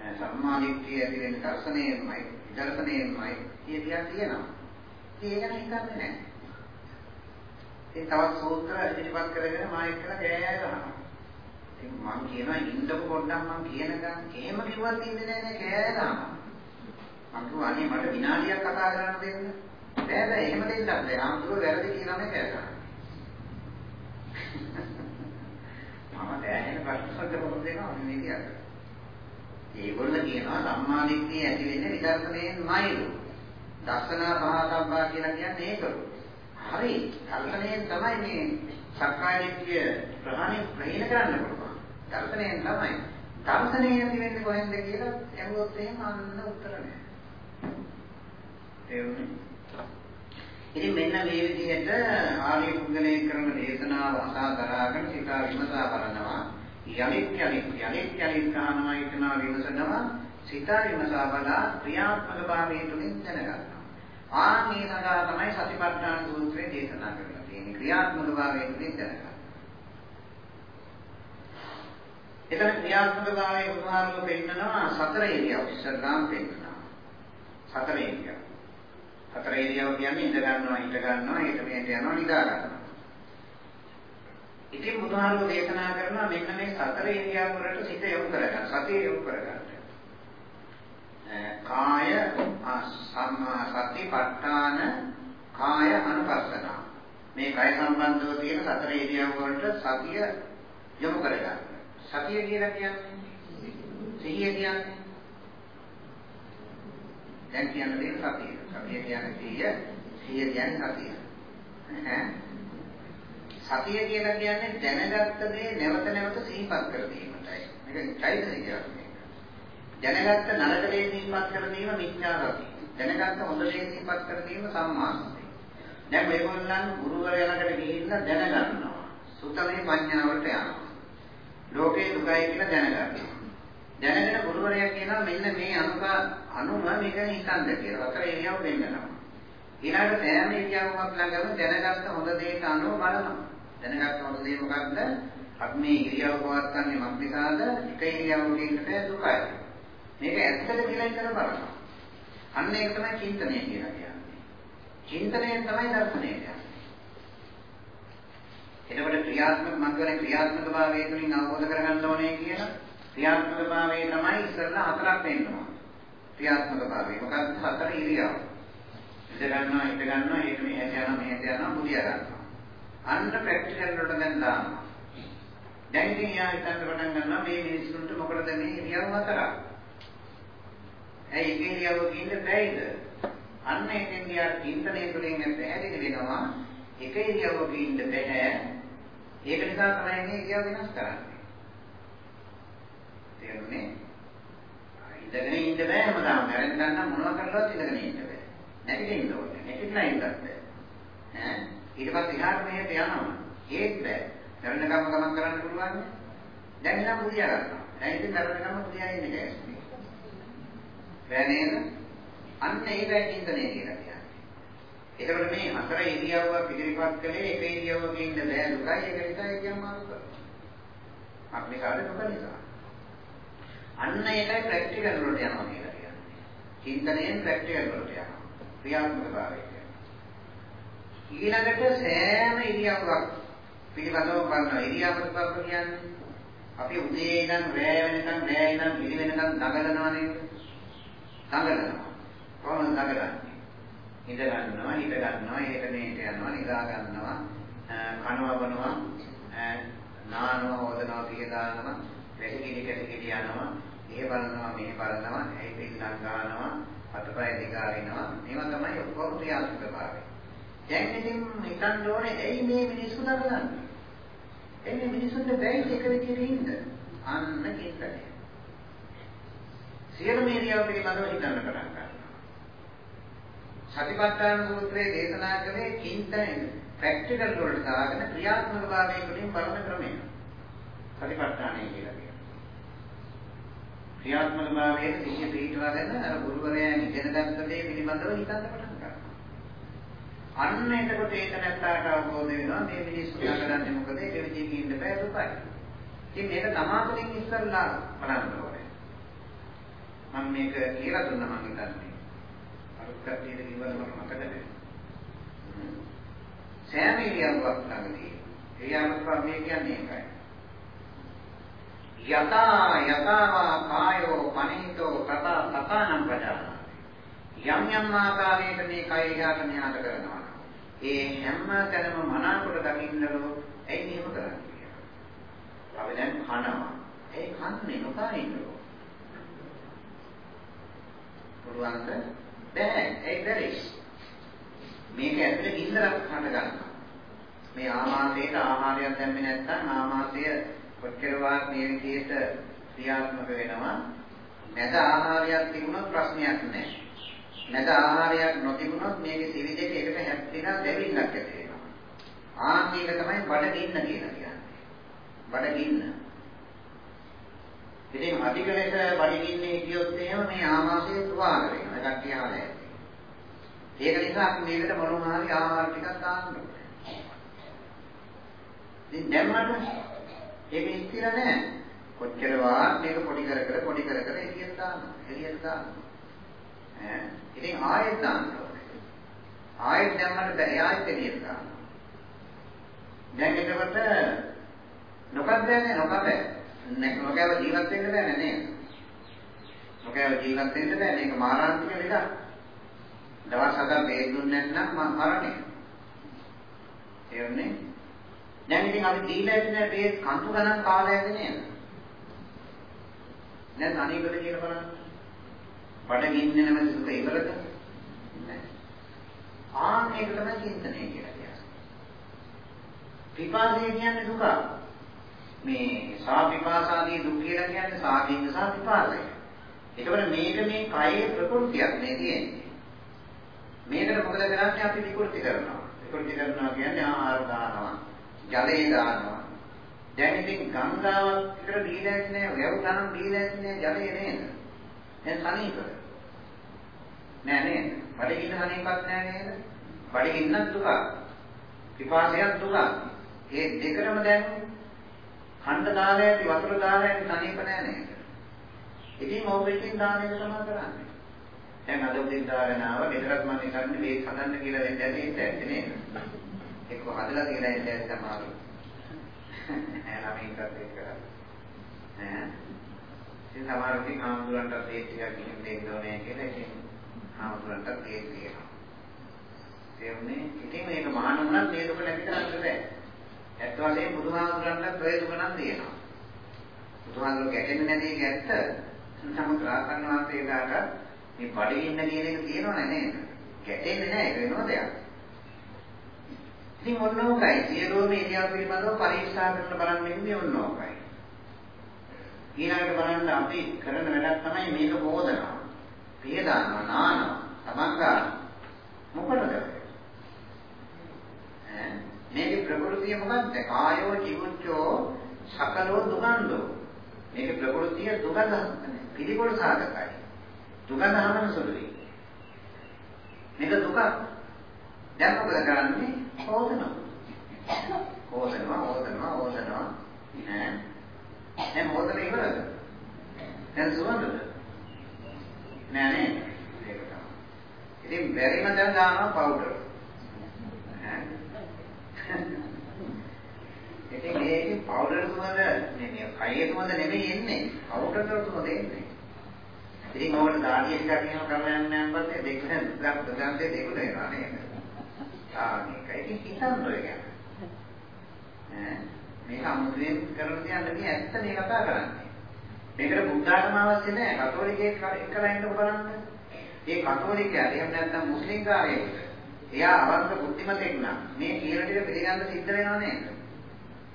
සම්මාදිට්ඨිය ඇති වෙන දර්ශනයෙන්මයි දර්ශනයෙන්මයි කියලා තියෙනවා. ඒක නම් හිතන්නේ නැහැ. ඒ තවත් සූත්‍ර ඉදිරිපත් කරගෙන මායික් කරලා ගෑය ගන්නවා. ඉතින් මම කියනවා ඉන්නකො පොඩ්ඩක් මම කියනකම් එහෙම කිව්වත් ඉන්නේ නැහැ නේ කෑ ගන්නවා. මම කිව්වා අනේ මට විනාඩියක් කතා කරන්න දෙන්න. බෑ බෑ එහෙම දෙන්නත් බෑ. ආම්තුර වැරදි කියනවා නේ කෑ මම දැනෙන ප්‍රශ්න සද්ද දෙනවා මේ කියන්නේ. ඒගොල්ලෝ කියනවා සම්මාදිට්ඨිය ඇති වෙන්නේ විදර්ශනයෙන්මයිලු. දර්ශනා පහතබ්බා කියලා කියන්නේ ඒකලු. හරි. දර්ශනයෙන් තමයි මේ සක්කාය දිට්ඨිය ප්‍රහාණය ප්‍රහීන කරන්න පුළුවන්. දර්ශනයෙන් තමයි. දර්ශනය ඇති වෙන්නේ කොහෙන්ද කියලා අහුවොත් එහෙම අන්න උත්තර නැහැ. තේරුණේ? ඉතින් මෙන්න මේ විදිහට ආර්ය පුද්ගලයේ කරන දේශනාව අසා දරාගෙන සිතා විමසා බලනවා. යලිත් යලිත් යලිත් යලිත් කහනවා හිතනවා විමසනවා සිතා විමසා බලා ක්‍රියාත්මක භාවයේ තුලින් දැනගන්නවා. ආ මේ සඳහා තමයි සතිපට්ඨාන සූත්‍රය දේශනා කරලා තියෙන්නේ. ක්‍රියාත්මක භාවයේ තුලින් දැනගන්න. එතන ක්‍රියාත්මක භාවයේ උදාහරණ පෙන්නනවා සතර ඉරියව් ඉස්සරහාම පෙන්නනවා. සතර ඉරියව් හතර ඉරියව් කියන්නේ ඉඳ ගන්නවා හිට ගන්නවා හිට මෙහෙට යනවා නිදා ගන්නවා. ඉතින් බුදුහාමුදුරු දේශනා කරනවා මෙන්න මේ සතර ඉරියව් වලට සිත යොමු කරගන්න සතිය යොමු කරගන්න. කාය සම්මා සතිපට්ඨාන කාය අනුපස්සන මේ කය සම්බන්ධව තියෙන සතර ඉරියව් වලට සතිය යොමු කරගන්න. සතිය කියලා කියන්නේ සිහිය කියන්නේ දැන් කියන්න දෙන සතිය. සතිය කියන්නේ සිහිය, සිහිය කියන්නේ සතිය. සතිය කියලා කියන්නේ දැනගත්ත දේ නැවත නැවත සිහිපත් කර දීමටයි. මේක චෛතසිකයක් මේක. දැනගත්ත නරක දේ සිහිපත් කර දීම මිත්‍යා සතිය. දැනගත්ත හොඳ දේ සිහිපත් කර දීම සම්මා සතිය. දැන් මේගොල්ලන් ගුරුවරයා ළඟට ගිහිල්ලා දැනගන්නවා. සුතමේ පඤ්ඤාවට යනවා. ලෝකේ දුකයි කියලා දැනගන්නවා. දැනගෙන ගුරුවරයා කියනවා මෙන්න මේ අනුක අනුම මේක හිතන්න කියලා. අතර ඉරියව් දෙන්නවා. ඊළඟට සෑම ඉරියව්වක් ළඟම දැනගත්ත හොඳ දේට අනුව බලනවා. දැනගත්ත හොඳ දේ මොකක්ද? අපි මේ ඉරියව් පවත්න්නේ මක් නිසාද? එක ඉරියව්වක ඉන්න බෑ දුකයි. මේක ඇත්තද කියලා හිතලා බලන්න. අන්න ඒක තමයි චින්තනය කියලා කියන්නේ. චින්තනයෙන් තමයි දර්ශනය කියන්නේ. එතකොට ක්‍රියාත්මක මම කියන්නේ ක්‍රියාත්මක භාවය තුළින් අවබෝධ කරගන්න ඕනේ කියන ක්‍රියාත්මක භාවය තමයි ඉස්සෙල්ලා හතරක් වෙන්නවා. ක්‍රියාත්මක භාවය. මොකක්ද හතර ඉරියව්. ඉඳ ගන්නවා, හිට ගන්නවා, ඒක මෙහෙට යනවා, මෙහෙට යනවා, මුදියා ගන්නවා. අන්න ප්‍රැක්ටිකල් වලට දැන් දානවා. දැන් ඉතින් යා හිතන්න පටන් ගන්නවා මේ මිනිස්සුන්ට මොකටද මේ ඉරියව් හතරක්? ඇයි එක ඉරියව්වක ඉන්න බැයිද? අන්න ඒකෙන් යා චින්තනය තුළින් පැහැදිලි වෙනවා එක ඉරියව්වක ඉන්න බැහැ ඒක නිසා තමයි මේ ඉරියව් වෙනස් කරන්නේ. තේරුණේ? ඉඳගෙන ඉන්න බෑ හැමදාම. මරෙන් ගන්න මොනවා කරලවත් ඉඳගෙන ඉන්න බෑ. නැගිටින්න ඕනේ. නැගිටලා ඉන්නත් බෑ. ඈ ඊට පස්සේ එහාට මෙහෙට යනවා. ඒත් බෑ. මරණ ගම ගමන් කරන්න පුළුවන්. දැන් ඉන්න පුදියා ගන්නවා. දැන් ඉතින් මරණ ගම පුදියා ඉන්නේ කැස්නේ. බෑ නේද? අන්න ඒකයි චින්තනය කියලා කියන්නේ. එතකොට මේ හතර ඉරියව්ව පිළිපත් කළේ එක ඉරියව්වක ඉන්න බෑ දුකයි ඒක නිසා ඉරියව්ව මාරු කරනවා. අපි කාලේ දුක නිසා. අන්න ඒකයි ප්‍රැක්ටිකල් වලට යනවා කියලා කියන්නේ. චින්තනයෙන් ප්‍රැක්ටිකල් වලට යනවා. ක්‍රියාත්මක භාවය කියන්නේ. ඊළඟට සෑම ඉරියව්වක් පිළිබඳව බලනවා. ඉරියව්ව ප්‍රතිපද කියන්නේ අපි උදේ ඉඳන් රැය වෙනකන් රැය ඉඳන් ඉරි වෙනකන් දඟලනවා නේද? දඟලනවා. කොහොමද දඟලන්නේ? ඉඳ ගන්නවා, හිට ගන්නවා, එහෙට මෙහෙට යනවා, නිදා ගන්නවා, කනවා බොනවා, නානවා, හොදනවා, පිය දානවා, වැසිකිලි කැසිකිලි යනවා, එහෙ බලනවා, මෙහෙ බලනවා, ඇයි පිටනම් ගන්නවා, අතපය දිගාරිනවා. මේවා තමයි ඔක්කොම ක්‍රියාත්මක භාවය. දැන් ඉතින් හිතන්න ඕනේ ඇයි මේ මිනිස්සු දඟලන්නේ? එයි මේ මිනිස්සුන්ට බැරි එක විදිහට ඉන්න. අන්න කිත්තනේ. සියලු මේරියාව පිළිබඳව හිතන්න පටන් ගන්නවා. සතිපට්ඨාන සූත්‍රයේ දේශනා කළේ චින්තන ප්‍රැක්ටිකල් වලට දාගෙන ක්‍රියාත්මක භාවයකින් බලන ක්‍රමය. සතිපට්ඨානය කියලා කියනවා. ක්‍රියාත්මක භාවයේ සිහිය පිටවගෙන අර ගුරුවරයා ඉගෙන ගන්න දේ පිළිබඳව හිතන්න පටන් ගන්නවා. අන්න එතකොට ඒක නැත්තාට අවබෝධ වෙනවා මේ මිනිස්සු කරන්නේ මොකද ඒක විදිහකින් ඉන්න බෑ දුකයි. ඉතින් මේක තමාතුලින් ඉස්සල්ලා බලන්න ඕනේ. මම මේක කියලා දුන්නා මම හිතන්නේ. කට්ටියට කිව්වද මට මතක නැහැ. සෑම ඉරියව්වක් ළඟදී ඉරියව්වක් මේ කියන්නේ ඒකයි. යතා යතාවා කායෝ පනිතෝ කතා කතානම් පජානාති. යම් යම් ආකාරයකට මේ කය යාට න්යාත කරනවා. ඒ හැම තැනම මනාකොට දකින්නලෝ ඇයි මෙහෙම කරන්නේ කියලා. අපි දැන් කනවා. ඒ කන්නේ නොකා ඉන්නකෝ. පුළුවන්ද? බෑ ඒක බැරි. මේක ඇතුලේ ගින්නක් හට ගන්නවා. මේ ආමාශයට ආහාරයක් දැම්මේ නැත්නම් ආමාශය කොච්චරවත් මේ විදිහට ක්‍රියාත්මක වෙනවා. නැද ආහාරයක් තිබුණොත් ප්‍රශ්නයක් නැහැ. නැද ආහාරයක් නොතිබුණොත් මේකේ සිරි දෙක එකට හැප්පෙලා දෙවින්නක් ඇති වෙනවා. ආන් මේක තමයි බඩගින්න කියලා කියන්නේ. බඩගින්න. ඉතින් අධික ලෙස බඩගින්නේ කියොත් එහෙම මේ ආමාශය තුවාල වෙනවා. ඒකට කියලා ඇති. ඒක නිසා අපි මේකට මොනවා හරි ආහාර ටිකක් දාන්න ඕනේ. ඉතින් දැම්මට ඒක ඉස්තිර නැහැ. කොච්චර වාර මේක පොඩි කර කර පොඩි කර කර එළියට දානවා. එළියට දානවා. ඈ ඉතින් ආයෙත් දාන්න ඕනේ. ආයෙත් දැම්මට බැහැ ආයෙත් එළියට දානවා. දැන් එතකොට නොකත් දැනේ නොකත් නොකෑව ජීවත් වෙන්න බෑ නේද? නොකෑව ජීවත් වෙන්න බෑ මේක මාරාන්තික ලෙඩක්. දවස් හතක් බේත් දුන්නේ නැත්නම් මරණය. තේරුණේ? දැන් ඉතින් අපි දීලා ඉන්න බේත් කන්තු ගණන් කාලය ඇද නේද? දැන් අනේකද කියලා බලන්න. බඩගින්නේ නැමැති සුඛ ඉවරද? නැහැ. ආන් ඒක තමයි චින්තනය කියලා කියන්නේ. පිපාසය කියන්නේ දුක. මේ සාපිපාසාදී දුක් කියලා කියන්නේ සාපින්න සහ පිපාසය. ඒකවල මේක මේ කයේ ප්‍රകൃතියක් නේ තියෙන්නේ. මේකට මොකද කරන්නේ අපි විකෘති කරනවා. විකෘති කරනවා කියන්නේ ආහාර දානවා, ජලය දානවා. දැන් ඉතින් ගංගාවක් විතර දීලා ඉන්නේ වැව් ගණන් දීලා ඉන්නේ ජලය නේද? දැන් සනීපද? නෑ නේද? බඩගින්න සනීපත් නෑ නේද? බඩගින්නත් දුක. පිපාසයත් දුක. මේ දෙකම දැන් ඛණ්ඩ දාලා ඇති වතුර දාලා ඇති තනියම නෑ නේද? ඉතින් ඕක ඉතින් දාන එක තමයි කරන්නේ. දැන් අද උදේ දාගෙන ආව මෙතරක් මම කරන්නේ මේ හදන්න කියලා වෙන්න ඇති ඉන්න ඇති නේද? එක්ක හදලා කියලා ඉන්න ඇති තමයි. ඈ ළමයින්ටත් ඒක කරා. ඈ ඉතින් සමහර විට ආම්දුරන්ට ඒ ටිකක් ගිහින් දෙන්න ඕනේ කියලා ඉතින් ආම්දුරන්ට ඒ කියනවා. තේරුණේ? ඉතින් මේක මහාන වුණත් මේ දුක නැති කරන්න බෑ. ඇත්ත වශයෙන්ම බුදුහාමුදුරන්ට ඔය දුක නම් තියෙනවා. බුදුහාමුදුර ගැටෙන්නේ නැති එක ඇත්ත. නමුත් රාතන් වහන්සේලාට මේ බඩගින්න කියන එක තියෙනවනේ නේද? ගැටෙන්නේ නැහැ ඒක වෙනම දෙයක්. ඉතින් ඔන්න ඕකයි සියලුම ඉරියව් පිළිබඳව පරීක්ෂා කරන්න බලන්න ඉන්නේ ඔන්න ඕකයි. ඊළඟට බලන්න අපි කරන වැඩක් තමයි මේක හොදනවා. පියදානවා, නානවා, තමන්ගා මොකටද? ඈ මේකේ ප්‍රകൃතිය මොකක්ද? කායෝ ජීවුච්චෝ සකලෝ දුගන්ධෝ. මේකේ ප්‍රകൃතිය දුගඳ පිළිගොඩ සාධකයි. දුගඳ හමන සුළුයි. මේක දුක. දැන් මොකද කරන්නේ? හොදනවා. හොදනවා, හොදනවා, හොදනවා. ඈ. දැන් හොදලා ඉවරද? දැන් සුවඳද? නෑ නේ. ඒක තමයි. ඉතින් බැරිම දැන් දානවා පවුඩර්. ඉතින් මේකේ පවුඩර් සුවඳ නෙමෙයි, කයේ සුවඳ නෙමෙයි එන්නේ. පවුඩර් සුවඳ එන්නේ. ඉතින් ඕකට දාඩිය ටිකක් එහෙම කරලා යන්න යන පස්සේ දෙක දැන් ප්‍රධානතේ දෙක වෙනවා නේද? ආ මේක ඉතින් හිතන්න ඔය ගැන. ඈ මේක අමුතුවෙන් කරන දෙයක් නෙමෙයි ඇත්ත මේ කතා කරන්නේ. මේකට බුද්ධාගම අවශ්‍ය නැහැ. කතෝලිකයෙක් එක්කලා ඉන්නකො බලන්න. ඒ කතෝලිකයා එහෙම නැත්නම් මුස්ලිම් කාරයෙක්. එයා අවංක බුද්ධිමතෙක් නම් මේ කියන ටික පිළිගන්න සිද්ධ වෙනව නේද?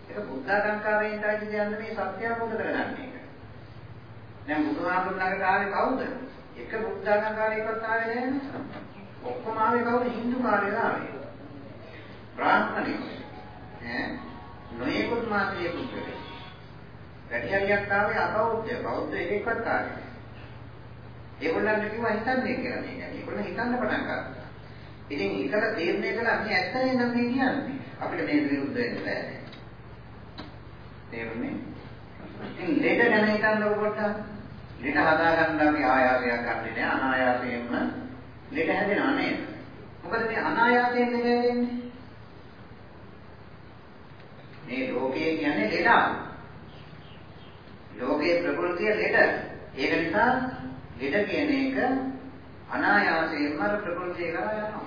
ඒක බුද්ධාගම්කාරයෙන් තමයි කියන්නේ මේ සත්‍ය අවබෝධ කරගන්නේ. දැන් බුදුහාමුදුරු ළඟට ආවේ කවුද? එක බුද්ධාගම්කාරයෙක්වත් ආවේ නැහැ නේද? ඔක්කොම ආවේ කවුද? Hindu කාර්යලා ආවේ. බ්‍රාහ්මණයෝ. ඈ නොයෙකුත් මාත්‍රිය පුද්ගලයෝ. වැඩි හරියක් ආවේ අබෞද්ධ. බෞද්ධ එකෙක්වත් ආවේ නැහැ. ඒගොල්ලන්ට කිව්වා හිතන්නේ කියලා මේක. ඒගොල්ලෝ හිතන්න පටන් ගත්තා. ඉතින් හිතලා තීරණය කළා මේ ඇත්තනේ නම් මේ කියන්නේ. අපිට මේ විරුද්ධ වෙන්න බෑ. තේරුණේ? ඉතින් ලෙඩ ගැන හිතන්නකො පොඩ්ඩක්. ලෙඩ හදාගන්න අපි ආයාසයක් ගන්නෙ නෑ අනායාසයෙන්ම ලෙඩ හැදෙනව නේද? මොකද මේ අනායාසයෙන් ලෙඩ හැදෙන්නේ? මේ ලෝකයේ කියන්නේ ලෙඩ. යෝගයේ ප්‍රകൃතිය ලෙඩ. ඒක නිසා ලෙඩ කියන එක අනායාසයෙන්ම ප්‍රകൃතිය කරා යනවා.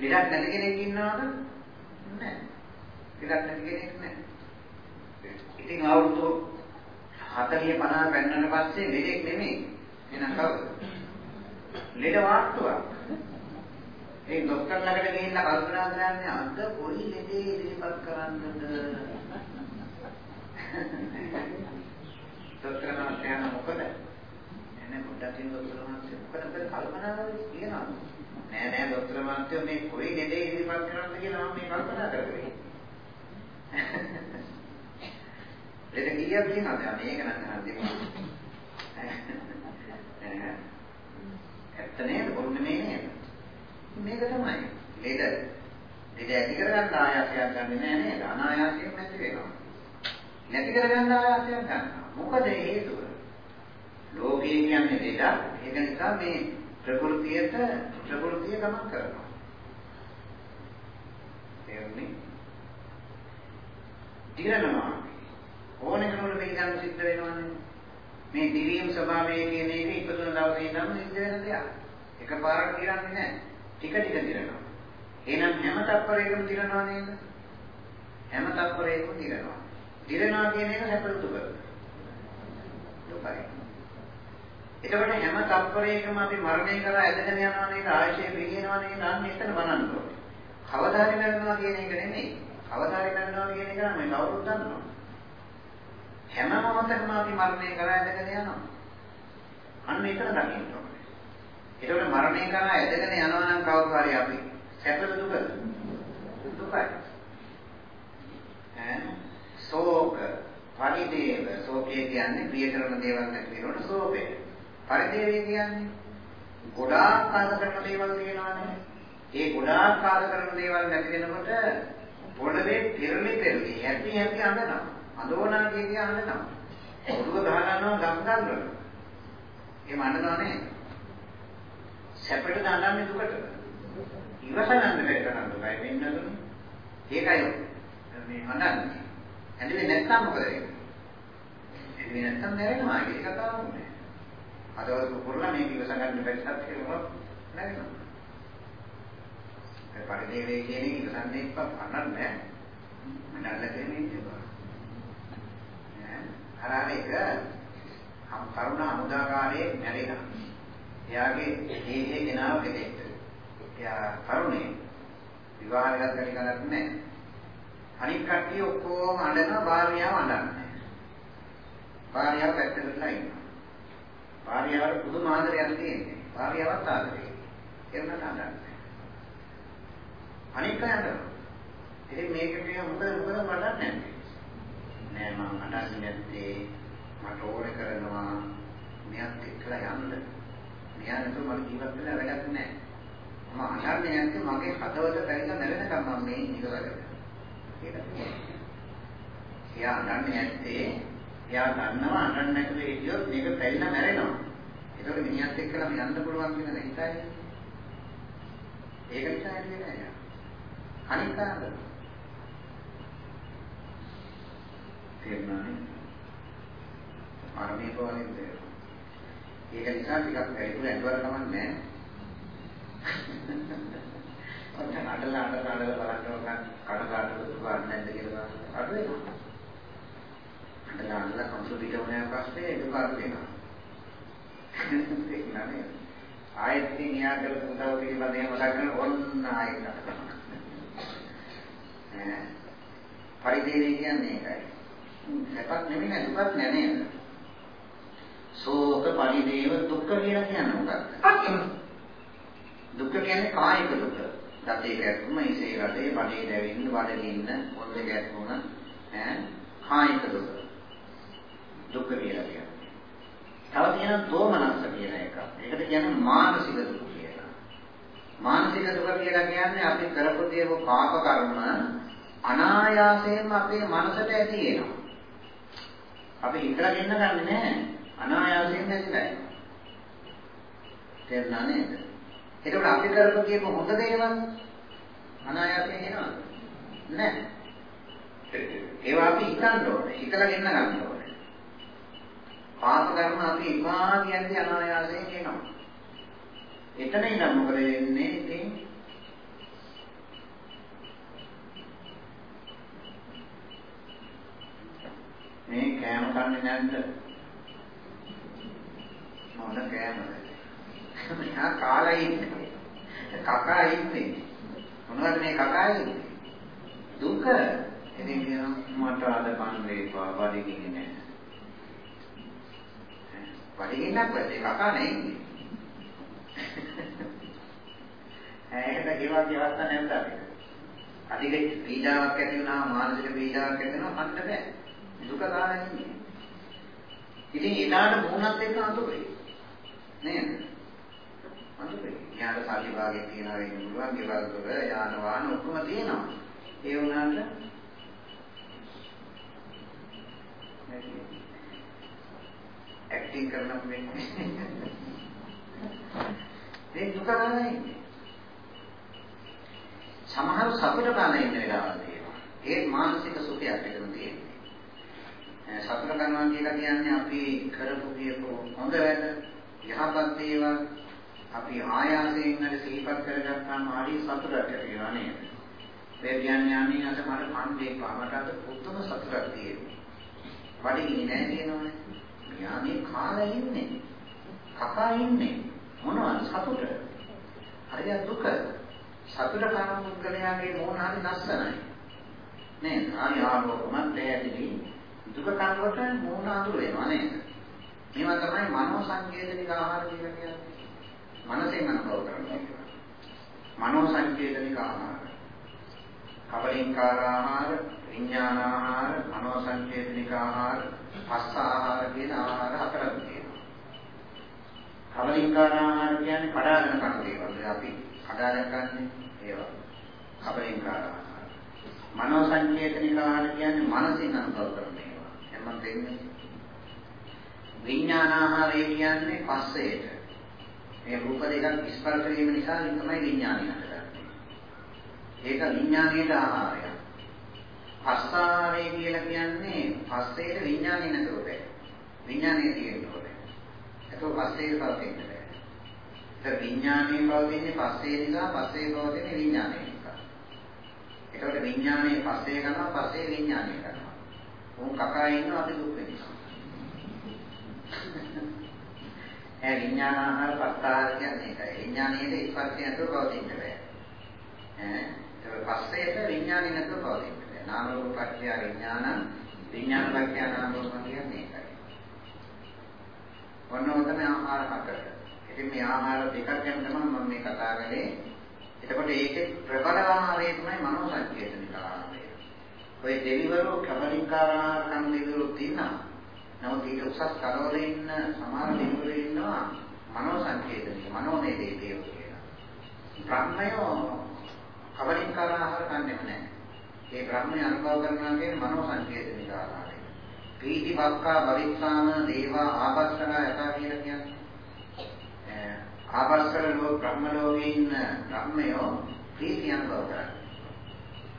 ලෙඩක් නැති කෙනෙක් ඉන්නවද? නැහැ. ලෙඩක් නැති කෙනෙක් නැහැ. ඉතින් අවුරුදු 40 50 පෙන්නන පස්සේ ලෙඩෙක් නෙමෙයි. එහෙනම් කවුද? ලෙඩ වාස්තුවක්. ඒ ડોක්ටර් ළඟට ගිහින් කල්පනා කරන්නේ අද කොයි ලෙඩේ ඉදිරිපත් කරන්නද? සොත්‍රමත් ධ්‍යාන මොකද? එන්නේ පොඩ්ඩකින් සොත්‍රමත් මොකද අපිට කල්පනාවේ කියනවා. නෑ නෑ සොත්‍රමත් මේ කොයි නෙදේ ඉදිරිපත් කරන්න කියලා මම මේ කල්පනා කරගන්නේ. ඒක කීයක් කියනවාද? මේක නම් හන්දේ මොකද? ඇත්ත නේද? ඔන්න මේ නේද? මේක තමයි. ලෙඩ. ලෙඩ ඇති කරගන්න ආයාසයක් ගන්නෙ නෑ නේද? අනායාසයෙන් නැති වෙනවා. නැති කරගන්න ආයාසයක් ගන්නවා. මොකද හේතුව? ලෝකේ කියන්නේ ලෙඩ. ඒක නිසා මේ ප්‍රകൃතියට ප්‍රകൃතිය ගමන් කරනවා. තේරුණේ? දිරනවා. ඕන කෙනෙකුට මේක ගන්න සිද්ධ වෙනවනේ. මේ දිවීම් ස්වභාවය කියන එක ඉපදුන දවසේ ඉඳන් සිද්ධ වෙන දෙයක්. එකපාරට දිරන්නේ නැහැ. ටික ටික දිරනවා. එහෙනම් හැම තත්පරයකම දිරනවා නේද? හැම තත්පරයකම දිරනවා. දිරනවා කියන එක හැපල දුක. දුකයි. එතකොට හැම තත්පරයකම අපි මරණය කරා ඇදගෙන යනවා නේද? ආයශය පිළිගෙනවා නේද? අන්න එතන බලන්න ඕනේ. කවදා හරි මරනවා කියන එක නෙමෙයි. කවදා හරි මරනවා කියන එක නම් මේ කවුරුත් දන්නවා. හැම මොහොතකම අපි මරණය කරා ඇදගෙන යනවා. අන්න ඒක දකින්න ඕනේ. ඒකවල මරණය කරා ඇදගෙන යනවා නම් කවුරු හරි අපි සැපද දුකද? දුකයි. ඈ ශෝක පරිදේව ශෝකය කියන්නේ ප්‍රිය කරන දේවල් නැති වෙනකොට ශෝකය. පරිදේවය කියන්නේ ගොඩාක් ආස කරන දේවල් තියෙනවානේ. ඒ ගොඩාක් ආස කරන දේවල් නැති වෙනකොට පොළවේ පෙරලි පෙරලි හැපි හැපි අඬනවා. අඳෝනා කිය අඬනවා. ඔළුව ගහ ගන්නවා ගම් ගන්නවා. එහෙම අඬනවා නේද? සැපට අඬන්නේ දුකට. ඉවසනන්න බැරි තරම් දුකයි වෙන්නදුනේ. ඒකයි මේ අඬන්නේ. ඇඳෙන්නේ නැත්නම් මොකද වෙන්නේ? ඇඳෙන්නේ නැත්නම් නැරෙනවා. ඒක කතාවක් නෑ. අදවල් කුරුල්ලා මේක ඉවසගන්න බැරි සත්‍ය වුණොත් නැරෙනවා. ඒ පරිදේවේ කියන එක ඉවසන්නේ ඉප්ප අන්නන්නේ නෑ. අන්නන්න දෙන්නේ ඉතිබා. අර එක කරුණ හමුදාකාරයේ නැරෙනවා. එයාගේ දේහේ ගෙනාව ගෙදෙට්ට. එයා තරුණේ විවාහ වෙලත් කටි කරන්නේ නැහැ. අනික් කට්ටිය ඔක්කොම අඬනවා භාර්යාව අඬන්නේ. භාර්යාව පැත්තකටලා ඉන්නවා. භාර්යාවට පුදුම ආදරයක් තියෙන්නේ. භාර්යාවත් ආදරේ. එන්නට අඬන්නේ. අනික් අය අඬනවා. ඉතින් මේකට මොකද මොකද වඩන්නේ නැන්නේ. නෑ මම අඬන්නේ නැත්තේ මට ඕනේ කරනවා මෙයත් එක්කලා යන්න. මෙයා නැතුව මට ජීවත් වෙන්න වැඩක් නෑ. මම අහන්නේ නැත්නම් මගේ හදවත පැරිලා නැවෙනකම් මම මේ ඉඳලාගෙන. ඒක තමයි. එයා අහන්නේ නැත්තේ එයා දන්නවා අහන්න නැතුව හිටියොත් මේක පැරිලා මැරෙනවා. ඒකට මිනිහත් එක්කලා යන්න පුළුවන් කියන හිතයි. ඒක නිසා ඇන්නේ නෑ. අනිත් කාරණා. තේරුණානේ? ආරම්භය පොවන්නේ තේරුණා. ඒක නිසා ටිකක් වැඩිපුර ඇඬවල කමන්නේ නෑ. ඔන්න අඬලා අඬලා අඬලා බලන්න කඩකාටද දුකක් නැද්ද කියලා අඩු වෙනවා. අඬලා අඬලා කම්පියුටර් වුණාන් පස්සේ දුක අඩු වෙනවා. ඒක නෑ. ආයෙත් ඉතින් යා කරපු උදව් පිළිබඳව මතක් කරන ඔන්න ආයෙත් අඬනවා. ඈ පරිදේවී කියන්නේ ඒකයි. සැපක් නෙමෙයි දුකක් නෑ නේද? ශෝක පරිදේව දුක්ඛ කියලා කියන්නේ මොකක්ද? [LAUGHS] දුක කියන්නේ කායික දුක. දතේ ගැටුම, ඉසේ රටේ, බඩේ දැවෙන්න, බඩගින්න, පොල්ල ගැටුම ඈ කායික දුක. දුක කියලා කියන්නේ. තව තියෙනවා දෝමනස්ස කියන එක. ඒකට කියන්නේ මානසික දුක කියලා. මානසික දුක කියලා කියන්නේ අපි කරපු දේව පාප කර්ම අනායාසයෙන්ම අපේ මනසට ඇති වෙනවා. අපි හිතලා ගෙන්න ගන්නෙ නෑ. අනායාසයෙන් ඇතිලා එනවා. තේරුණා නේද? එතකොට අපි කරපු කියපු හොඳ දේවල් අනායාසයෙන් එනවද? නැහැ. ඒවා අපි හිතන්න ඕනේ. හිතලා ගෙන්න ගන්න ඕනේ. පාප කර්ම අපි ඉපා කියන්නේ අනායාසයෙන් එනවා. එතන ඉඳන් මොකද වෙන්නේ ඉතින්? මේ කෑම කන්නේ නැද්ද? මොන කෑමද? මෙහා කාලා ඉන්නේ. කකා ඉන්නේ. මොනවද මේ කකා ඉන්නේ? දුක. ඉතින් කියනවා මට අද කන්න වේපා වඩින්නේ නැහැ. වඩින්නක් වෙන්නේ කකා නේ ඉන්නේ. ඒකට ගෙවා කියවස්ත නැද්ද අපිට? අධික පීඩාවක් ඇති වුණාම මානසික පීඩාවක් ඇති වෙනවා කන්න බෑ. දුක කාලා ඉන්නේ. ඉතින් ඊළාට මොනක් එක්ක අතුරේ. නේද? අනුපේ. යාට සල්ලි භාගෙත් තියනවා වෙන්න පුළුවන්. ගෙවල් වල යාන වාහන ඔක්කොම තියෙනවා. ඒ වුණාට ඇක්ටිං කරන්න වෙන්නේ. ඒ දුක නැහැ. සමහර සතුට ගන්න ඉන්න වෙලාවල් තියෙනවා. ඒත් මානසික සුඛයක් එකම තියෙන්නේ. සතුට ගන්නවා කියලා කියන්නේ අපි කරපු කියපු හොඳ වැඩ යහපත් දේවල් අපි ආයාසයෙන් අර සිහිපත් කරගත්තාම හරි සතුටක් ඇති වෙනවා නේද? මේ කියන්නේ අනේ අද මට කණ්ඩේ පාමට අද පුදුම සතුටක් තියෙනවා. වඩින්නේ නැහැ කියනවනේ. යානේ කාලා ඉන්නේ. කකා ඉන්නේ. මොනවද සතුට? හරිය දුක. සතුට කරන පුද්ගලයාගේ මෝන හරි ලස්සනයි. නේද? ආයි ආලෝකමත් දෙයදී දුක කරනකොට මෝන අඳුර වෙනවා නේද? මේවා තමයි මනෝ සංකේතනික ආහාර කියලා කියන්නේ. මනසෙන් අනුභව කරනවා. මනෝ සංකේතනික ආහාර. කබලින්කාර ආහාර, විඥාන ආහාර, මනෝ සංකේතනික ආහාර, පස්ස ආහාර කියන ආහාර හතරක් තියෙනවා. කබලින්කාර ආහාර කියන්නේ කඩාගෙන කන දේවල්. අපි කඩාගෙන කන්නේ ඒවා. කබලින්කාර ආහාර. මනෝ සංකේතනිකාන කියන්නේ මනසින් අනුභව කරන ඒවා. එමන් දෙන්නේ. විඥානාහාරය කියන්නේ පස්සේට. මේ රූප දෙකක් ස්පර්ශ වීම නිසා තමයි විඥානය හටගන්නේ. ඒක විඥානයේ ආහාරය. පස්සාරය කියලා කියන්නේ පස්සේට විඥානය නැතුව බෑ. විඥානය තියෙන්න ඕනේ. ඒක පස්සේ පවතින්න බෑ. ඒක විඥානයේ පවතින්නේ පස්සේ නිසා පස්සේ පවතින්නේ විඥානයේ නිසා. ඒකට විඥානයේ පස්සේ කරනවා පස්සේ විඥානය කරනවා. උන් කකා ඉන්න අපි දුක් වෙනවා. ඒ විඥානාහාර පස්සාර කියන්නේ ඒකයි. විඥානයේ ස්පර්ශය නැතුව පවතින්න බෑ. ඈ ඒක පස්සේට විඥානේ නැතුව පවතින්න බෑ. නාම රූප පත්‍ය විඥාන විඥාන පත්‍ය නාම රූප කියන්නේ ඒකයි. ඔන්න ඔතන ආහාර හතර. ඉතින් මේ ආහාර දෙකක් ගැන තමයි මම මේ කතා කරේ. එතකොට ඒකේ ප්‍රබල ආහාරය තමයි මනෝ සංකේතනික ආහාරය. ඔය දෙවිවරු කමලිකාර කන් දෙවිවරු තියෙනවා. නමුත් ඊට උසස් කරවල ඉන්න සමහර දෙවිවරු ඉන්නවා මනෝ සංකේතනික මනෝමය දේවියෝ කියලා. බ්‍රහ්මයෝ කවලින්කාර ආහාර කන්නේ නැහැ. ඒ බ්‍රහ්මය අනුභව කරනවා කියන්නේ මනෝ සංකේතනික ආහාරය. පීති බක්කා භවිස්සාන දේවා ආපස්සන යථා කියලා කියන්නේ. ආපස්සන ලෝක බ්‍රහ්ම ලෝකේ ඉන්න බ්‍රහ්මයෝ ප්‍රීති අනුභව කරන්නේ.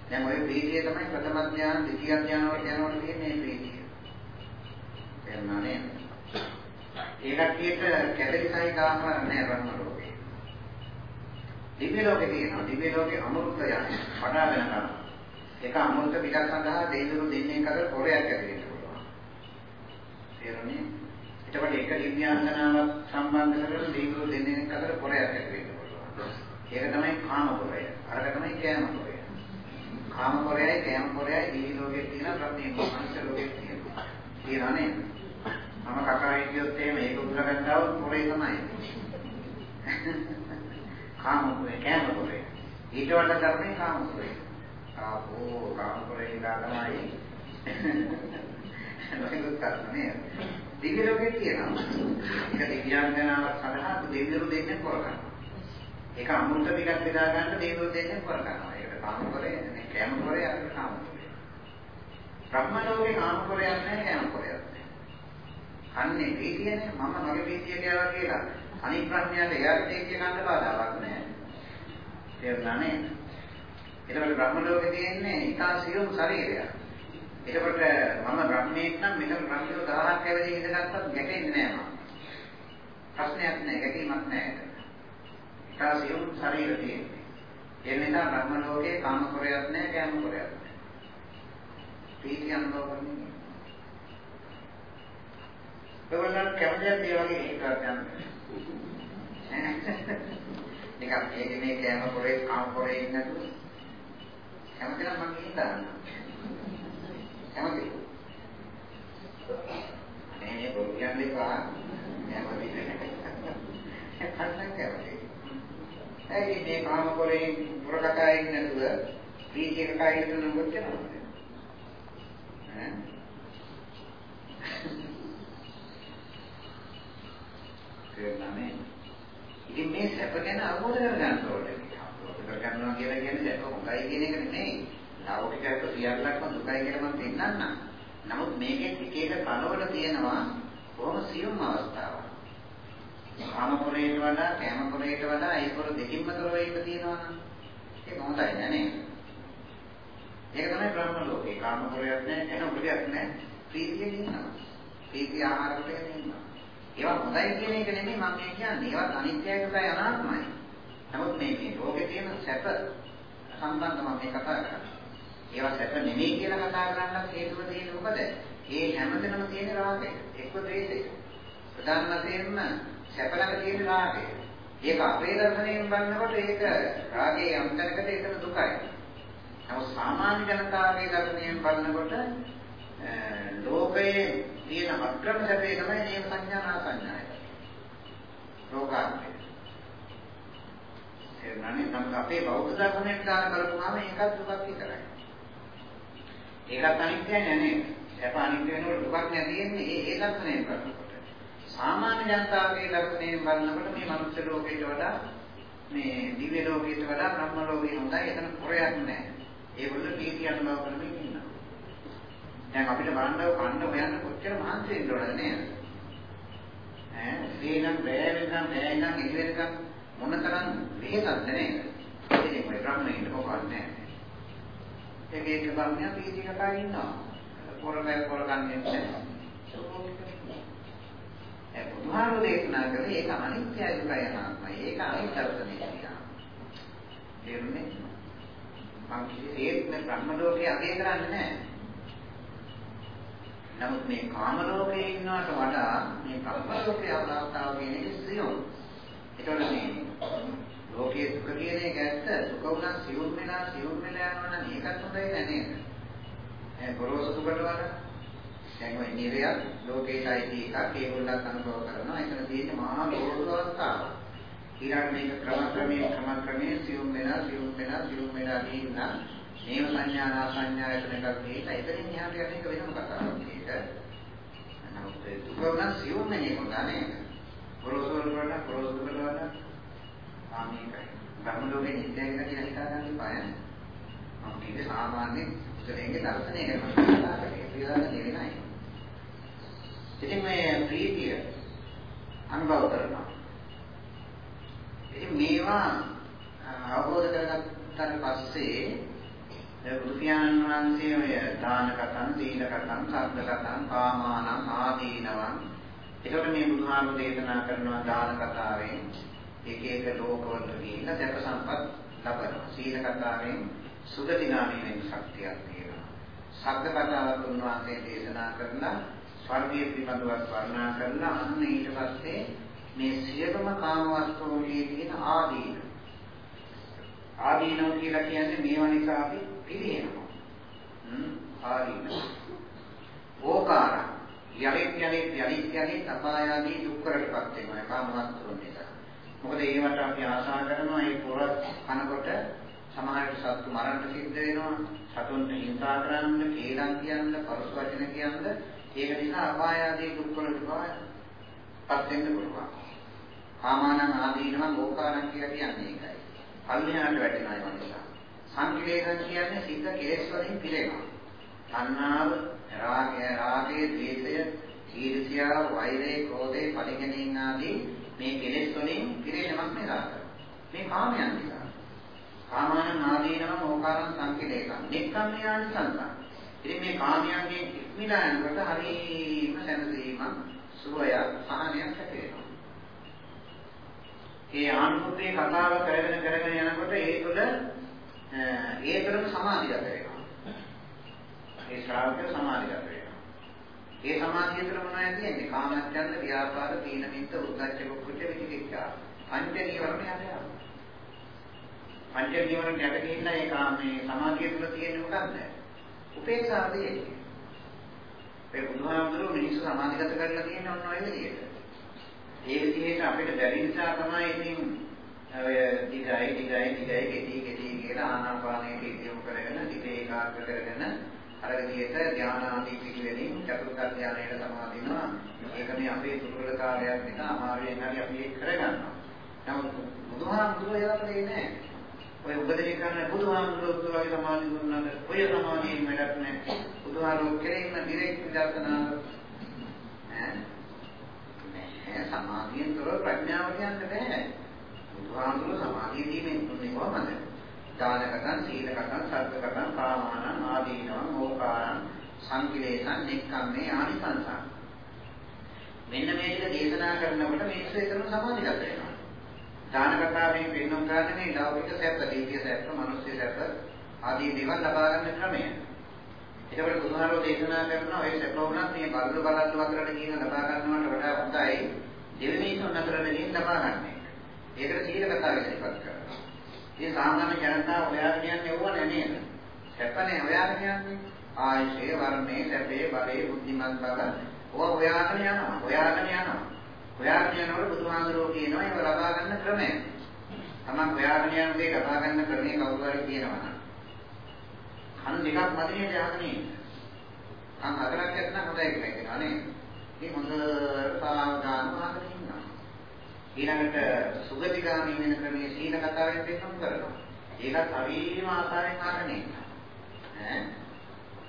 දැන් ওই ප්‍රීතිය තමයි ප්‍රථම ඥාන, ද්විතිය ඥාන වල යනකොට තියෙන්නේ ප්‍රීතිය. තේරුණා නේද? ඒ කට්ටියට කැලරිසයි ආහාර නැහැ බ්‍රහ්ම ලෝකේ. දිව්‍ය ලෝකේ තියෙනවා. දිව්‍ය ලෝකේ අමෘතය වඩාගෙන කරනවා. ඒක අමෘත පිටක් සඳහා දෙවිවරු දෙන්නේ අතර පොරයක් ඇතිවෙන්න පුළුවන්. තේරුණේ? එතකොට එක දිව්‍යාංගනාවක් සම්බන්ධ කරගෙන දෙවිවරු දෙන්නේ අතර පොරයක් ඇතිවෙන්න පුළුවන්. ඒක තමයි කාම පොරය. අරක තමයි කෑම පොරය. කාම පොරයයි කෑම පොරයයි දිව්‍ය ලෝකේ තියෙන ප්‍රඥා මනුෂ්‍ය ලෝකේ තියෙනවා. තියෙනවා නේද? මම කකා හිටියොත් එහෙම ඒක උදුරගත්තා වුත් පොරේ තමයි. කාම පොරේ කෑම පොරේ. ඊට වඩා ධර්මේ කාම පොරේ. ආපෝ කාම පොරේ ඉඳලා තමයි. ඒක කරන්නේ. දිව්‍ය ලෝකේ තියෙනවා. ඒක දිව්‍යාංගනාවක් සඳහා දෙවිවරු දෙන්නේ කරගන්නවා. ඒක අමෘත ටිකක් බෙදා ගන්න දෙවිවරු දෙන්නේ කරගන්නවා. ඒකට කාම පොරේ නේ කෑම පොරේ අපිට කාම පොරේ. බ්‍රහ්ම ලෝකේ කාම පොරයක් නැහැ කෑම පොරයක්. අන්නේ ප්‍රීතියනේ මම මගේ ප්‍රීතිය කියලා කියලා අනිත් ප්‍රඥාට එයාට ඒක ගන්න බාධාවක් නැහැ. තේරුණා නේද? ඒකවල බ්‍රහ්ම ලෝකේ තියෙන්නේ ඊටා සියුම් ශරීරයක්. ඒකකොට මම බ්‍රහ්මීක් නම් මෙතන බ්‍රහ්මියෝ 1000ක් ඇවිදින් ඉඳගත්තත් ගැටෙන්නේ නැහැ මම. ප්‍රශ්නයක් නැහැ ගැටීමක් නැහැ. ඊටා සියුම් ශරීර තියෙන්නේ. ඒ නිසා බ්‍රහ්ම ලෝකේ කාම කරයක් නැහැ කෑම කරයක් නැහැ. ප්‍රීතිය අනුභව කරන්නේ ඒගොල්ලන් කැමතිද ඒ වගේ හිතවත් යන්න. නිකන් මේක මේ කෑම පොරේ කාම පොරේ ඉන්නතු කැමති නම් මම හිතන්න. කැමති. මේ මේ පොර කියන්නේ පහ කැමති නැහැ. හරියට කැමති. ඇයි මේ කාම පොරේ පොර කතා ඉන්නේ නැතුව ප්‍රීතියක කායිද නම් කොච්චරද? ඈ තේරුණා නේ? ඉතින් මේ සැප ගැන අවබෝධ කරගන්න ඕනේ. අවබෝධ කරගන්නවා කියලා කියන්නේ සැප හොඳයි කියන එක නෙමෙයි. ලෞකිකව සියල්ලක්ම දුකයි කියලා මම පෙන්නන්නම්. නමුත් මේකෙන් එක එක කනවල තියෙනවා බොහොම සියුම් අවස්ථාවක්. කාමපුරේට වඩා කෑමපුරේට වඩා ඒ පොර දෙකින්ම තොරව ඉන්න තියෙනවා නම් ඒක හොඳයි නේද? ඒක තමයි බ්‍රහ්ම ලෝකේ. කාමපුරයක් නැහැ, කෑමපුරයක් නැහැ. ප්‍රීතියෙන් ඉන්නවා. ප්‍රීතිය ආහාර කොටගෙන ඉන්නවා. ඒවා හොඳයි කියන එක නෙමෙයි මම කියන්නේ. ඒවත් අනිත්‍යයි දුකයි අනාත්මයි. නමුත් මේ මේ ලෝකේ තියෙන සැප සම්බන්ධව මම මේ කතා කරන්නේ. ඒවා සැප නෙමෙයි කියලා කතා කරන්නත් හේතුව තියෙන්නේ මොකද? ඒ හැමදෙනම තියෙන රාගය. එක්ක ද්වේෂය. ප්‍රධාන වශයෙන්ම සැප ළඟ තියෙන රාගය. ඒක අපේ දර්ශනයෙන් බලනකොට ඒක රාගයේ අන්තර්ගත ඒතන දුකයි. නමුත් සාමාන්‍ය ජනතාවගේ දර්ශනයෙන් බලනකොට ලෝකයේ තියෙන අක්‍රම සැපේ තමයි නේම සංඥා නාසඤ්ඤාය. ලෝකාන්තය. ඒ නන්නේ නම් අපේ බෞද්ධ දර්ශනයට දාන බලපුවාම ඒකත් දුකක් විතරයි. ඒකත් අනිත්‍යයි නේද? සැප අනිත්‍ය වෙනකොට දුකක් නෑ තියෙන්නේ ඒ ඒ දර්ශනයෙන් බලනකොට. සාමාන්‍ය ජනතාවගේ දර්ශනයෙන් බලනකොට මේ මනුෂ්‍ය ලෝකයට වඩා මේ දිව්‍ය ලෝකයට වඩා බ්‍රහ්ම ලෝකේ හොඳයි. එතන පුරයක් නෑ. ඒගොල්ලෝ ප්‍රීතිය අනුභව කරමින් ඉන්නවා. දැන් අපිට බලන්නව කන්න හොයන්න කොච්චර මහන්සි වෙන්න ඕනද නේද? ඈ සීනම් බෑ වෙනකම් බෑ ඉඳන් එළි වෙනකම් මොනතරම් වෙහෙසක්ද නේද? ඉතින් මේ බ්‍රහ්මණයින්ට මොකක්ද නැහැ. ඒක ඒක බ්‍රහ්මයා ප්‍රීතිය කතා ඉන්නවා. පොරගල් පොරගන්නේ නැහැ. ඒ බුදුහාමුදුරේ දේශනා කරේ ඒක අනිත්‍යයි දුකයි අනාත්මයි. ඒක අනිත්‍යර්ථනේ කියනවා. තේරුණේ? මම කිසිසේත්ම බ්‍රහ්ම ලෝකේ අගය කරන්නේ නැහැ. නමුත් මේ කාම ලෝකේ ඉන්නවට වඩා මේ බ්‍රහ්ම ලෝකේ අවස්ථාව කියන එක සියුම්. ඒතකොට මේ ලෝකයේ සුඛ කියන එක ඇත්ත. සුඛ උනා සියුම් වෙනා සියුම් වෙලා යනවා නම් ඒකත් හොඳයි නෑ නේද? ඒ ගොරෝසු සුඛට වඩා දැන් ඔය නිරයක් ලෝකේටයි එකක් ඒගොල්ලන්ත් අනුභව කරනවා. එතන තියෙන්නේ මහා ගොරෝසු අවස්ථාවක්. ඊළඟ මේක ක්‍රම ක්‍රමයෙන් ක්‍රම ක්‍රමයෙන් සියුම් වෙනා සියුම් වෙනා සියුම් වෙනා ගිහින් නේව සංඥා නා සංඥා යන එකක් දීලා එතනින් එහාට යන එක වෙනම කතාවක් මේක. නමුත් දුක නම් සියුම් වෙන එක නෑ. ගොරෝසු වල ගොරෝසු වල ආමේකයි. බ්‍රහ්ම ලෝකේ නිත්‍යයි කියලා හිතා ගන්න එපා. මම කියන්නේ සාමාන්‍ය ඉස්සරහින්ගේ දර්ශනය කරනවා. ඒක පිළිගන්න දෙන්නේ ඉතින් මේ ප්‍රීතිය අනුභව කරනවා. ඉතින් මේවා අවබෝධ කරගත්තට පස්සේ බුදු පියාණන් වහන්සේ ඔය දාන කතන්, සීල කතන්, සද්ද කතන්, කාමානං ආදීනවං ඒකට මේ බුදුහාමුදුරු දේශනා කරනවා දාන කතාවෙන් එක එක ලෝකවලට ගිහිල්ලා සැප සම්පත් ලබනවා. සීල කතාවෙන් සුගතිගාමී වෙන ශක්තියක් තියෙනවා. සද්ද කතාවත් උන්වහන්සේ දේශනා කරලා ස්වර්ගයේ පිළිබඳව වර්ණනා කරලා අන්න ඊට පස්සේ මේ සියලුම කාම වස්තුන්ගේ තියෙන ආදීන ආදීනව කියලා කියන්නේ මේවා නිසා අපි පිළිහෙනවා හ්ම්? ආදීන ඕකාර යලිත් යලිත් යලිත් යලිත් අපායාදී දුක්කරටපත් වෙනවා. කාම වස්තුන් නිසා මොකද ඒවට අපි ආශා කරනවා ඒ පොර කනකොට සමහරට සත්තු මරන්න සිද්ධ වෙනවා. සතුන්ට හිංසා කරන්න කේලම් කියන්න පරස් වචන කියන්න. ඒක නිසා අපාය ආදී දුක් වලට පත් වෙන්න පුළුවන්. කාමානං ආදීනම ලෝකානං කියලා කියන්නේ ඒකයි. අල්ලහාට වැටෙනවා ඒ නිසා සංකේතන කියන්නේ සිද්ධ කෙලෙස් වලින් පිරෙනවා තණ්හාව රාගය රාගය ද්වේෂය ඊර්ෂ්‍යාව වෛරය ක්‍රෝධය පරිගණීන් ආදී මේ කෙලෙස් වලින් පිරෙනවක් නේද මේ කාමයන් නිසා කාමාන නාදීනම ඕකාරං සංකේතයන්. නික්කම්මේ ආනිසංසං. ඉතින් මේ කාමයන්ගෙන් ඉක්මලා යනකොට හරිම සැනසීමක්, සුවය, සහනයක් ඇති වෙනවා. ඒ ආනුභූතියේ කතාව කරගෙන කරගෙන යනකොට ඒ තුළ ඒතරම සමාධියක් වෙනවා. ඒ ශ්‍රාවක සමාධියක් වෙනවා. ඒ සමාධිය තුළ මොනවද තියෙන්නේ? කාමච්ඡන්ද, ව්‍යාපාද, තීන මිද්ද, උද්ධච්ච, කුච්ච, විචිකිච්ඡා. පංච නීවරණ යනවා. පංච ජීවනට යට ගිහිල්ලා ඒක මේ සමාධිය තුළ තියෙන මොකක්ද? උපේක්ෂාවදී එන්නේ. ඒ බුදුහාමුදුරුවෝ මිනිස්සු සමාධිගත කරලා තියෙන ඔන්න ඔය විදිහට. ඒ විදිහට අපිට බැරි නිසා තමයි ඉතින් ඔය දිගයි දිගයි දිගයි කෙටි කෙටි කියලා ආනාපානයේ ඉදියුම් කරගෙන දිග ඒකාග්‍ර කරගෙන අර විදිහට ධානා ආදී පිළිවෙලින් චතුර්ථ ධානයට සමාදිනවා. ඒක මේ අපේ දුර්වලතාවයක් නිසා අමාරුවෙන් හරි අපි ඒක කරගන්නවා. නමුත් බුදුහාමුදුරුවෝ ඒවට දෙන්නේ නැහැ. ඔය උපදේශ කරන බුදුහාමුදුරුවෝ වගේ සමාධි දුන්නාද ඔය සමාධියෙන් වැඩක් නැහැ. බුදුහාමුදුරුවෝ කෙරෙන්න ඩිරෙක්ට් විදර්ශනා ඈ නෑ සමාධියෙන් තොර ප්‍රඥාව කියන්න බෑ. බුදුහාමුදුරුවෝ සමාධිය දීමෙන් දුන්නේ කොහමද? දානකතන්, සීලකතන්, සත්කතන්, කාමානං, ආදීනං, ඕකාරං, සංකිලේසං, නික්කම්මේ ආනිසංසං. මෙන්න මේ ටික දේශනා කරනකොට මේක ඒතරම් සමාධිගත වෙනවා. දාන කතාවෙන් පෙන්වන කාරණේ මේ ලෞකික සැප, දීපිය සැප, මනුෂ්‍ය සැප ආදී දේවල් ලබා ගන්න ක්‍රමය. ඒකවල බුදුහාරෝ දේශනා කරනවා ඒ සැප වුණත් මේ බල්ල බලන්න අතරට කියන ලබා ගන්නවට වඩා හොඳයි දෙවෙනිසොන් අතරට ගිහින් ලබා ගන්න එක. ඒකට සීල කතාව ඉස්සරහට කරනවා. මේ සාමාන්‍ය ජනතාව ඔයාලා කියන්නේ ඕව නේද? සැපනේ ඔයාලා කියන්නේ ආයශේ වර්ණේ සැපේ බලේ බුද්ධිමත් බව ඕවා ඔයාගෙන යනවා. ඔයාගෙන යනවා. හොයාගෙන යනකොට බුදුහාඳුරෝ කියනවා ඒක ලබා ගන්න ක්‍රමය. තමන් හොයාගෙන යන දේ ලබා ගන්න ක්‍රමය කවුරු හරි කියනවා නම්. කන් දෙකක් මැදින් යහගෙන ඉන්න. කන් හතරක් ඇත්නම් හොඳයි කියලා කියනවා නේ. මේ හොඳ සාවධානව අහගෙන ඉන්නවා. ඊළඟට සුගතිගාමී වෙන ක්‍රමයේ සීල කතාවෙන් පෙන්නන කරනවා. ඒකත් හරිම ආසාවෙන් අහගෙන ඉන්නවා. ඈ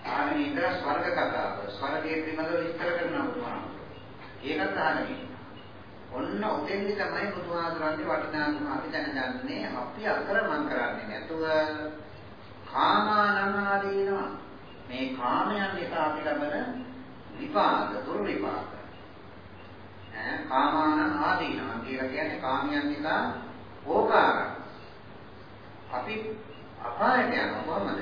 ආගෙන ඉඳලා ස්වර්ග කතාව ස්වර්ගයේ පිළිබඳව විස්තර කරනවා බුදුහාමුදුරුවෝ. ඒකත් අහගෙන ඉන්නවා. ඔන්න උතෙන්දි තමයි බුදුහාමුදුරන්ගේ වටිනාකම අපි දැනගන්නේ අපි අකරමං කරන්නේ නැතුව කාමානං ආදීනවා. මේ කාමයන් නිසා අපි ලබන විපාක දුර්විපාක. ඈ කාමානං ආදීනවා කියලා කියන්නේ කාමයන් නිසා ඕකාරයි. අපි අපායට යනවා කොහොමද?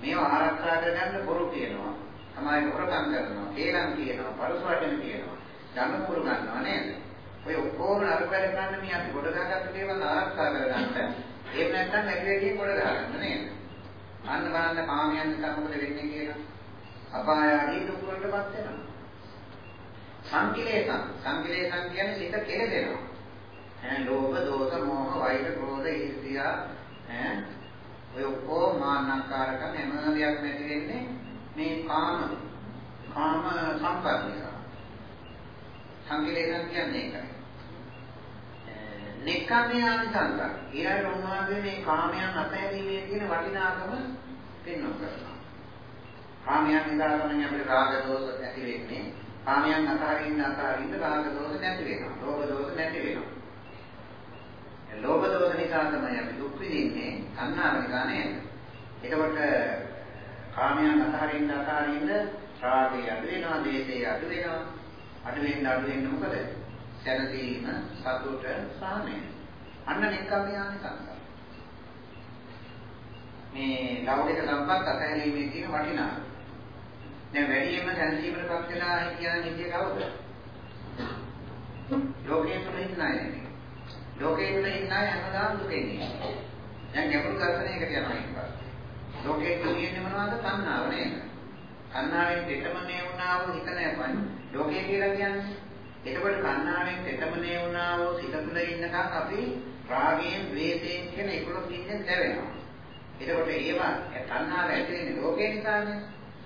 මේවා ආරක්ෂා කරගන්න බොරු කියනවා. තමයි හොරකම් කරනවා, කේලම් කියනවා, පරස වචන කියනවා. ධනපුරු ගන්නවා නේද? ඔය ඔක්කොම අරපැල ගන්න මේ අපි කොට ගන්නත් දේවල් ආරක්ෂා කරගන්න. එහෙම නැත්නම් ඇවිල්ලා කොට ගන්න නේද? අන්න බලන්න කාමයන් නිසා මොකද වෙන්නේ කියලා. අපාය ආදී දුක් වලටපත් වෙනවා. සංකිලේසං සංකිලේසං කියන්නේ සිත කෙලෙදෙනවා. ඈ ලෝභ, දෝෂ, මෝහ, වෛර, ක්‍රෝධ, ඊර්ෂ්‍යා ඈ ඔය ඔක්කොම මාන්නකාරකම් හැම දෙයක් නැති වෙන්නේ මේ කාම කාම සම්පත් නිසා. සංකේතන කියන්නේ ඒකයි. නික්කම්මේ ආනිසංස. ඊළඟ උන්වහන්සේ මේ කාමයන් අතහැරීමේ තියෙන වටිනාකම පෙන්වන්න කරනවා. කාමයන් නිසා තමයි අපේ රාග දෝෂ ඇති වෙන්නේ. කාමයන් අතහරින්න අතහරින්න රාග දෝෂ නැති වෙනවා. ලෝභ දෝෂ නැති වෙනවා. ලෝභ දෝෂ නිසා තමයි අපි දුක් විඳින්නේ සංනාව නිසා නේද? එතකොට කාමයන් අතහරින්න අතහරින්න රාගය අඩු වෙනවා, දේශය අඩු වෙනවා. අඩු වෙන්න අඩු වෙන්න මොකද? සැනසීම, සතුට, සාමය. අන්න නික්කම්මියානි සංසාර. මේ ලෞකික සම්පත් අතහැරීමේ තියෙන වටිනාකම. දැන් වැඩියෙන්ම සැනසීමට පත් වෙලා කියන නිතිය කවුද? ලෝකයේ තුල ඉන්න අය නෙමෙයි. ලෝකයේ තුල ඉන්න අය හැමදාම දුකෙන් ඉන්නේ. දැන් ගැඹුරු දර්ශනයකට යනවා ඊට පස්සේ. ලෝකයේ තුල ඉන්නේ මොනවද? තණ්හාව නේද? තණ්හාවෙන් දෙතමනේ වුණා වූ හිත නැපන්. ලෝකය කියලා කියන්නේ. එතකොට තණ්හාවෙන් දෙතමනේ වුණා වූ හිත තුල ඉන්නකම් අපි රාගයෙන්, ද්වේෂයෙන් කියන 11 කින්ෙන් දැවෙනවා. එතකොට ඒවා තණ්හාව ඇති වෙන්නේ ලෝකේ නිසානේ.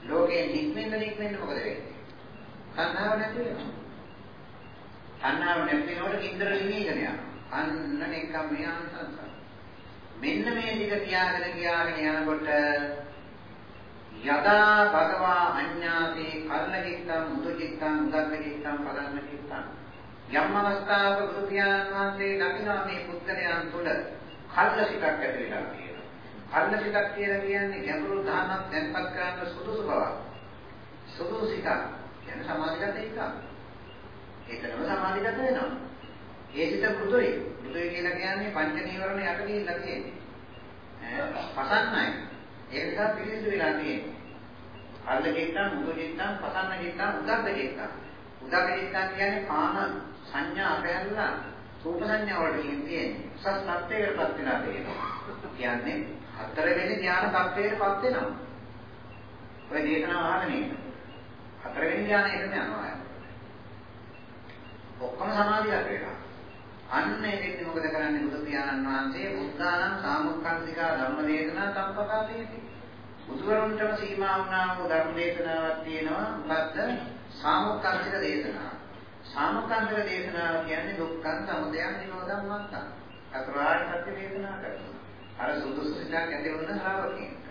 ලෝකයෙන් නික්මෙන්න නික්මෙන්න මොකද වෙන්නේ? තණ්හාව නැති වෙනවා. තණ්හාව නැති වෙනකොට කින්දර ලිමීගෙන යනවා. අන්න නිකම් මේ ආංශංස. මෙන්න මේ ටික තියාගෙන ගියාගෙන යනකොට යදා භගවා අඤ්ඤාසේ කල්ලකිත්තං මුදුචිත්තං උදක්කචිත්තං පදන්නචිත්තං යම් අවස්ථාවක බුදු පියාණන් වහන්සේ දකිනවා මේ පුද්ගලයන් තුළ කල්ලසිතක් ඇති වෙලා තියෙනවා. කල්ලසිතක් කියලා කියන්නේ ගැඹුරු ධානක් දැන්පත් කරන්න සුදුසු බවක්. සුදුසු සිතක් කියන්නේ සමාධිගත එකක්. ඒකනම සමාධිගත වෙනවා. ඒ සිත බුදුයි. බුදුයි කියලා කියන්නේ පංච නීවරණ යට ගිහිල්ලා තියෙන්නේ. ඈ පසන්නයි. ඒ නිසා පිළිසිදු වෙලා තියෙන්නේ. අල්ල චිත්තං, මුදු චිත්තං, පසන්න චිත්තං, උදග්ග චිත්තං. උදග්ග චිත්තං කියන්නේ කාම සංඥා අපහැරලා රූප සංඥා වලට කියන්නේ. උසස් තත්ත්වයකටපත් වෙලා තියෙනවා. කියන්නේ හතරවෙනි ඥාන තත්ත්වයකටපත් වෙනවා. ඔය දේශනාව අහගෙන ඉන්න. හතරවෙනි ඥානයටම යනවා. ඔක්කොම සමාධියක් වෙනවා. අන්න ඒකෙදි මොකද කරන්නේ බුදු පියාණන් වහන්සේ බුද්ධානම් සාමුක්ඛන්තිකා ධර්මදේශනා සම්පකාසීති. බුදුවරුන්ටම සීමා වුණා වූ ධර්මදේශනාවක් තියෙනවා. මොකද්ද? සාමුක්ඛන්තික දේශනාව. සාමුක්ඛන්තික දේශනාව කියන්නේ දුක්ඛං සමුදයං නිරෝධං මත්තං. අතුරාර්ය සත්‍ය දේශනා කරනවා. අර සුදුසු සිතක් ඇති වුණ ශ්‍රාවකයන්ට.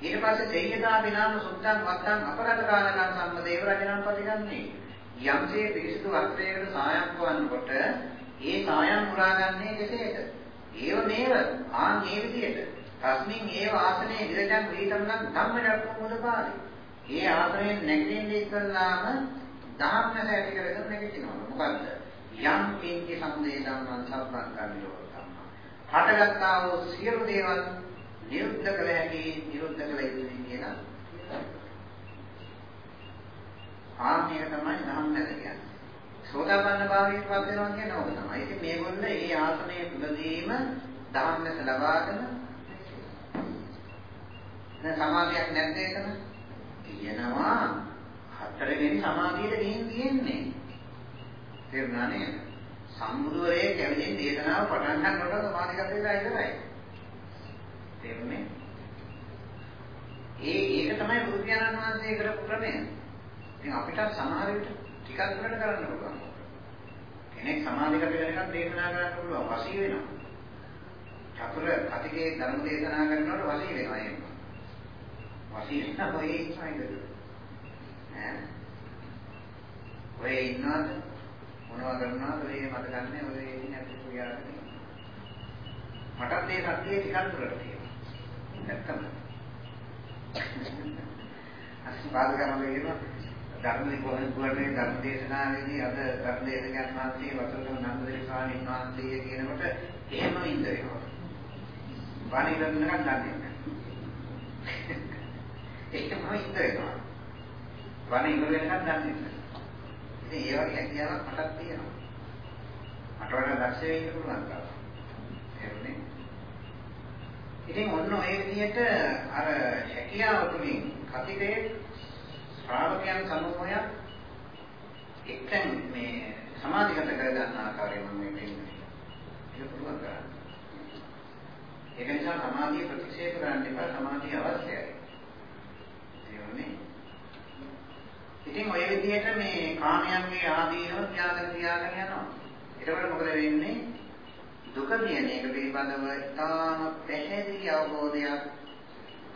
ඊට පස්සේ දෙය්‍යතා විනාම සුත්තං වත්තං අපරාධකාරකං සම්මදේව රජනම් ප්‍රතිගන්නේ. යම්සේ පිරිසිදු වස්ත්‍රයකට සායම් වන්නකොට ඒ සායම් මුරාගන්නේ කෙසේද? ඒව මේව ආන් මේ විදිහට. තස්මින් ඒව ආසනේ විරජන් වීතම්නම් ධම්මජක්ඛු මුදපාරි. ඒ ආසනේ නැගිටින්නේ ඉස්සල්ලාම ධම්මස ඇති කරගෙන නැගිටිනවා. මොකද්ද? යම් කිංචි සම්දේ ධම්මං සබ්බං කමිරෝධම්ම. හටගත්තා වූ සියලු දේවල් නිරුද්ධ කළ හැකි නිරුද්ධ කළ යුතුයි කියලා. ආන්නේක තමයි ධම්මද කියන්නේ. සෝතාපන්න භාවයට පත් වෙනවා කියන්නේ ඕක තමයි. ඉතින් මේගොල්ල ඒ ආසනයේ තුලදීම ධම්මස ලබාගෙන දැන් සමාධියක් නැද්ද එතන? කියනවා හතරවෙනි සමාධියට ගිහින් තියෙන්නේ. තේරුණා නේද? සම්බුදුරේ කැවිදින් දේශනාව පටන් ගන්නකොට සමාධිගත වෙලා ඉවරයි. තේරුණේ? ඒ ඒක තමයි බුදු පියාණන් වහන්සේ කරපු ක්‍රමය. ඉතින් අපිට සමහර විට ටිකක් දුරට කරන්න පුළුවන්. කෙනෙක් සමාධිගත වෙනකන් දේශනා කරන්න පුළුවන් වසී වෙනවා. චතුර කතිකේ ධර්ම දේශනා කරනකොට වසී වෙනවා එහෙම. වශයෙන් ඔය ඉන්නයිද? ඈ ඔය ඉන්නවද? මොනවද කරනවද? ඔය මට ගන්න ඔය ඉන්නේ අපිට පුයාගෙන. මටත් ඒ සත්‍යය ටිකක් දුරට තියෙනවා. නැත්තම්. අස්පාදකම කියනවා ධර්ම කොහොමද ධර්ම දේශනාවේදී අද ධර්ම දේශකයන් වහන්සේ වතුරුම නන්දරි ස්වාමීන් වහන්සේ කියනකොට එහෙම ඉඳ වෙනවා. වණින්න නිකන් දන්නේ නැහැ. [LAUGHS] ඒකම ඉඳ වෙනවා. වණ ඉවර වෙනකන් දන්නේ නැහැ. ඉතින් ඒ වගේ හැකියාවක් මටත් තියෙනවා. මට වඩා දක්ෂ වෙන්න පුළුවන් තරම්. එහෙමනේ. ඉතින් ඔන්න ඔය විදිහට අර හැකියාව තුලින් කතිකේ ශ්‍රාවකයන් සමූහයක් එක්තෙන් මේ සමාධිගත කර ගන්න ආකාරය මම මේ කියන්නේ. ඒක පුළුවන් කරන්නේ. ඒක නිසා සමාධිය ප්‍රතික්ෂේප කරන්න එපා සමාධිය අවශ්‍යයි. ඉතින් ඔය විදිහට මේ කාමයන්ගේ ආදීනව ත්‍යාගන තියාගෙන යනවා. ඒකවල මොකද වෙන්නේ? දුක කියන එක පිළිබඳව තාම පැහැදිලි අවබෝධයක්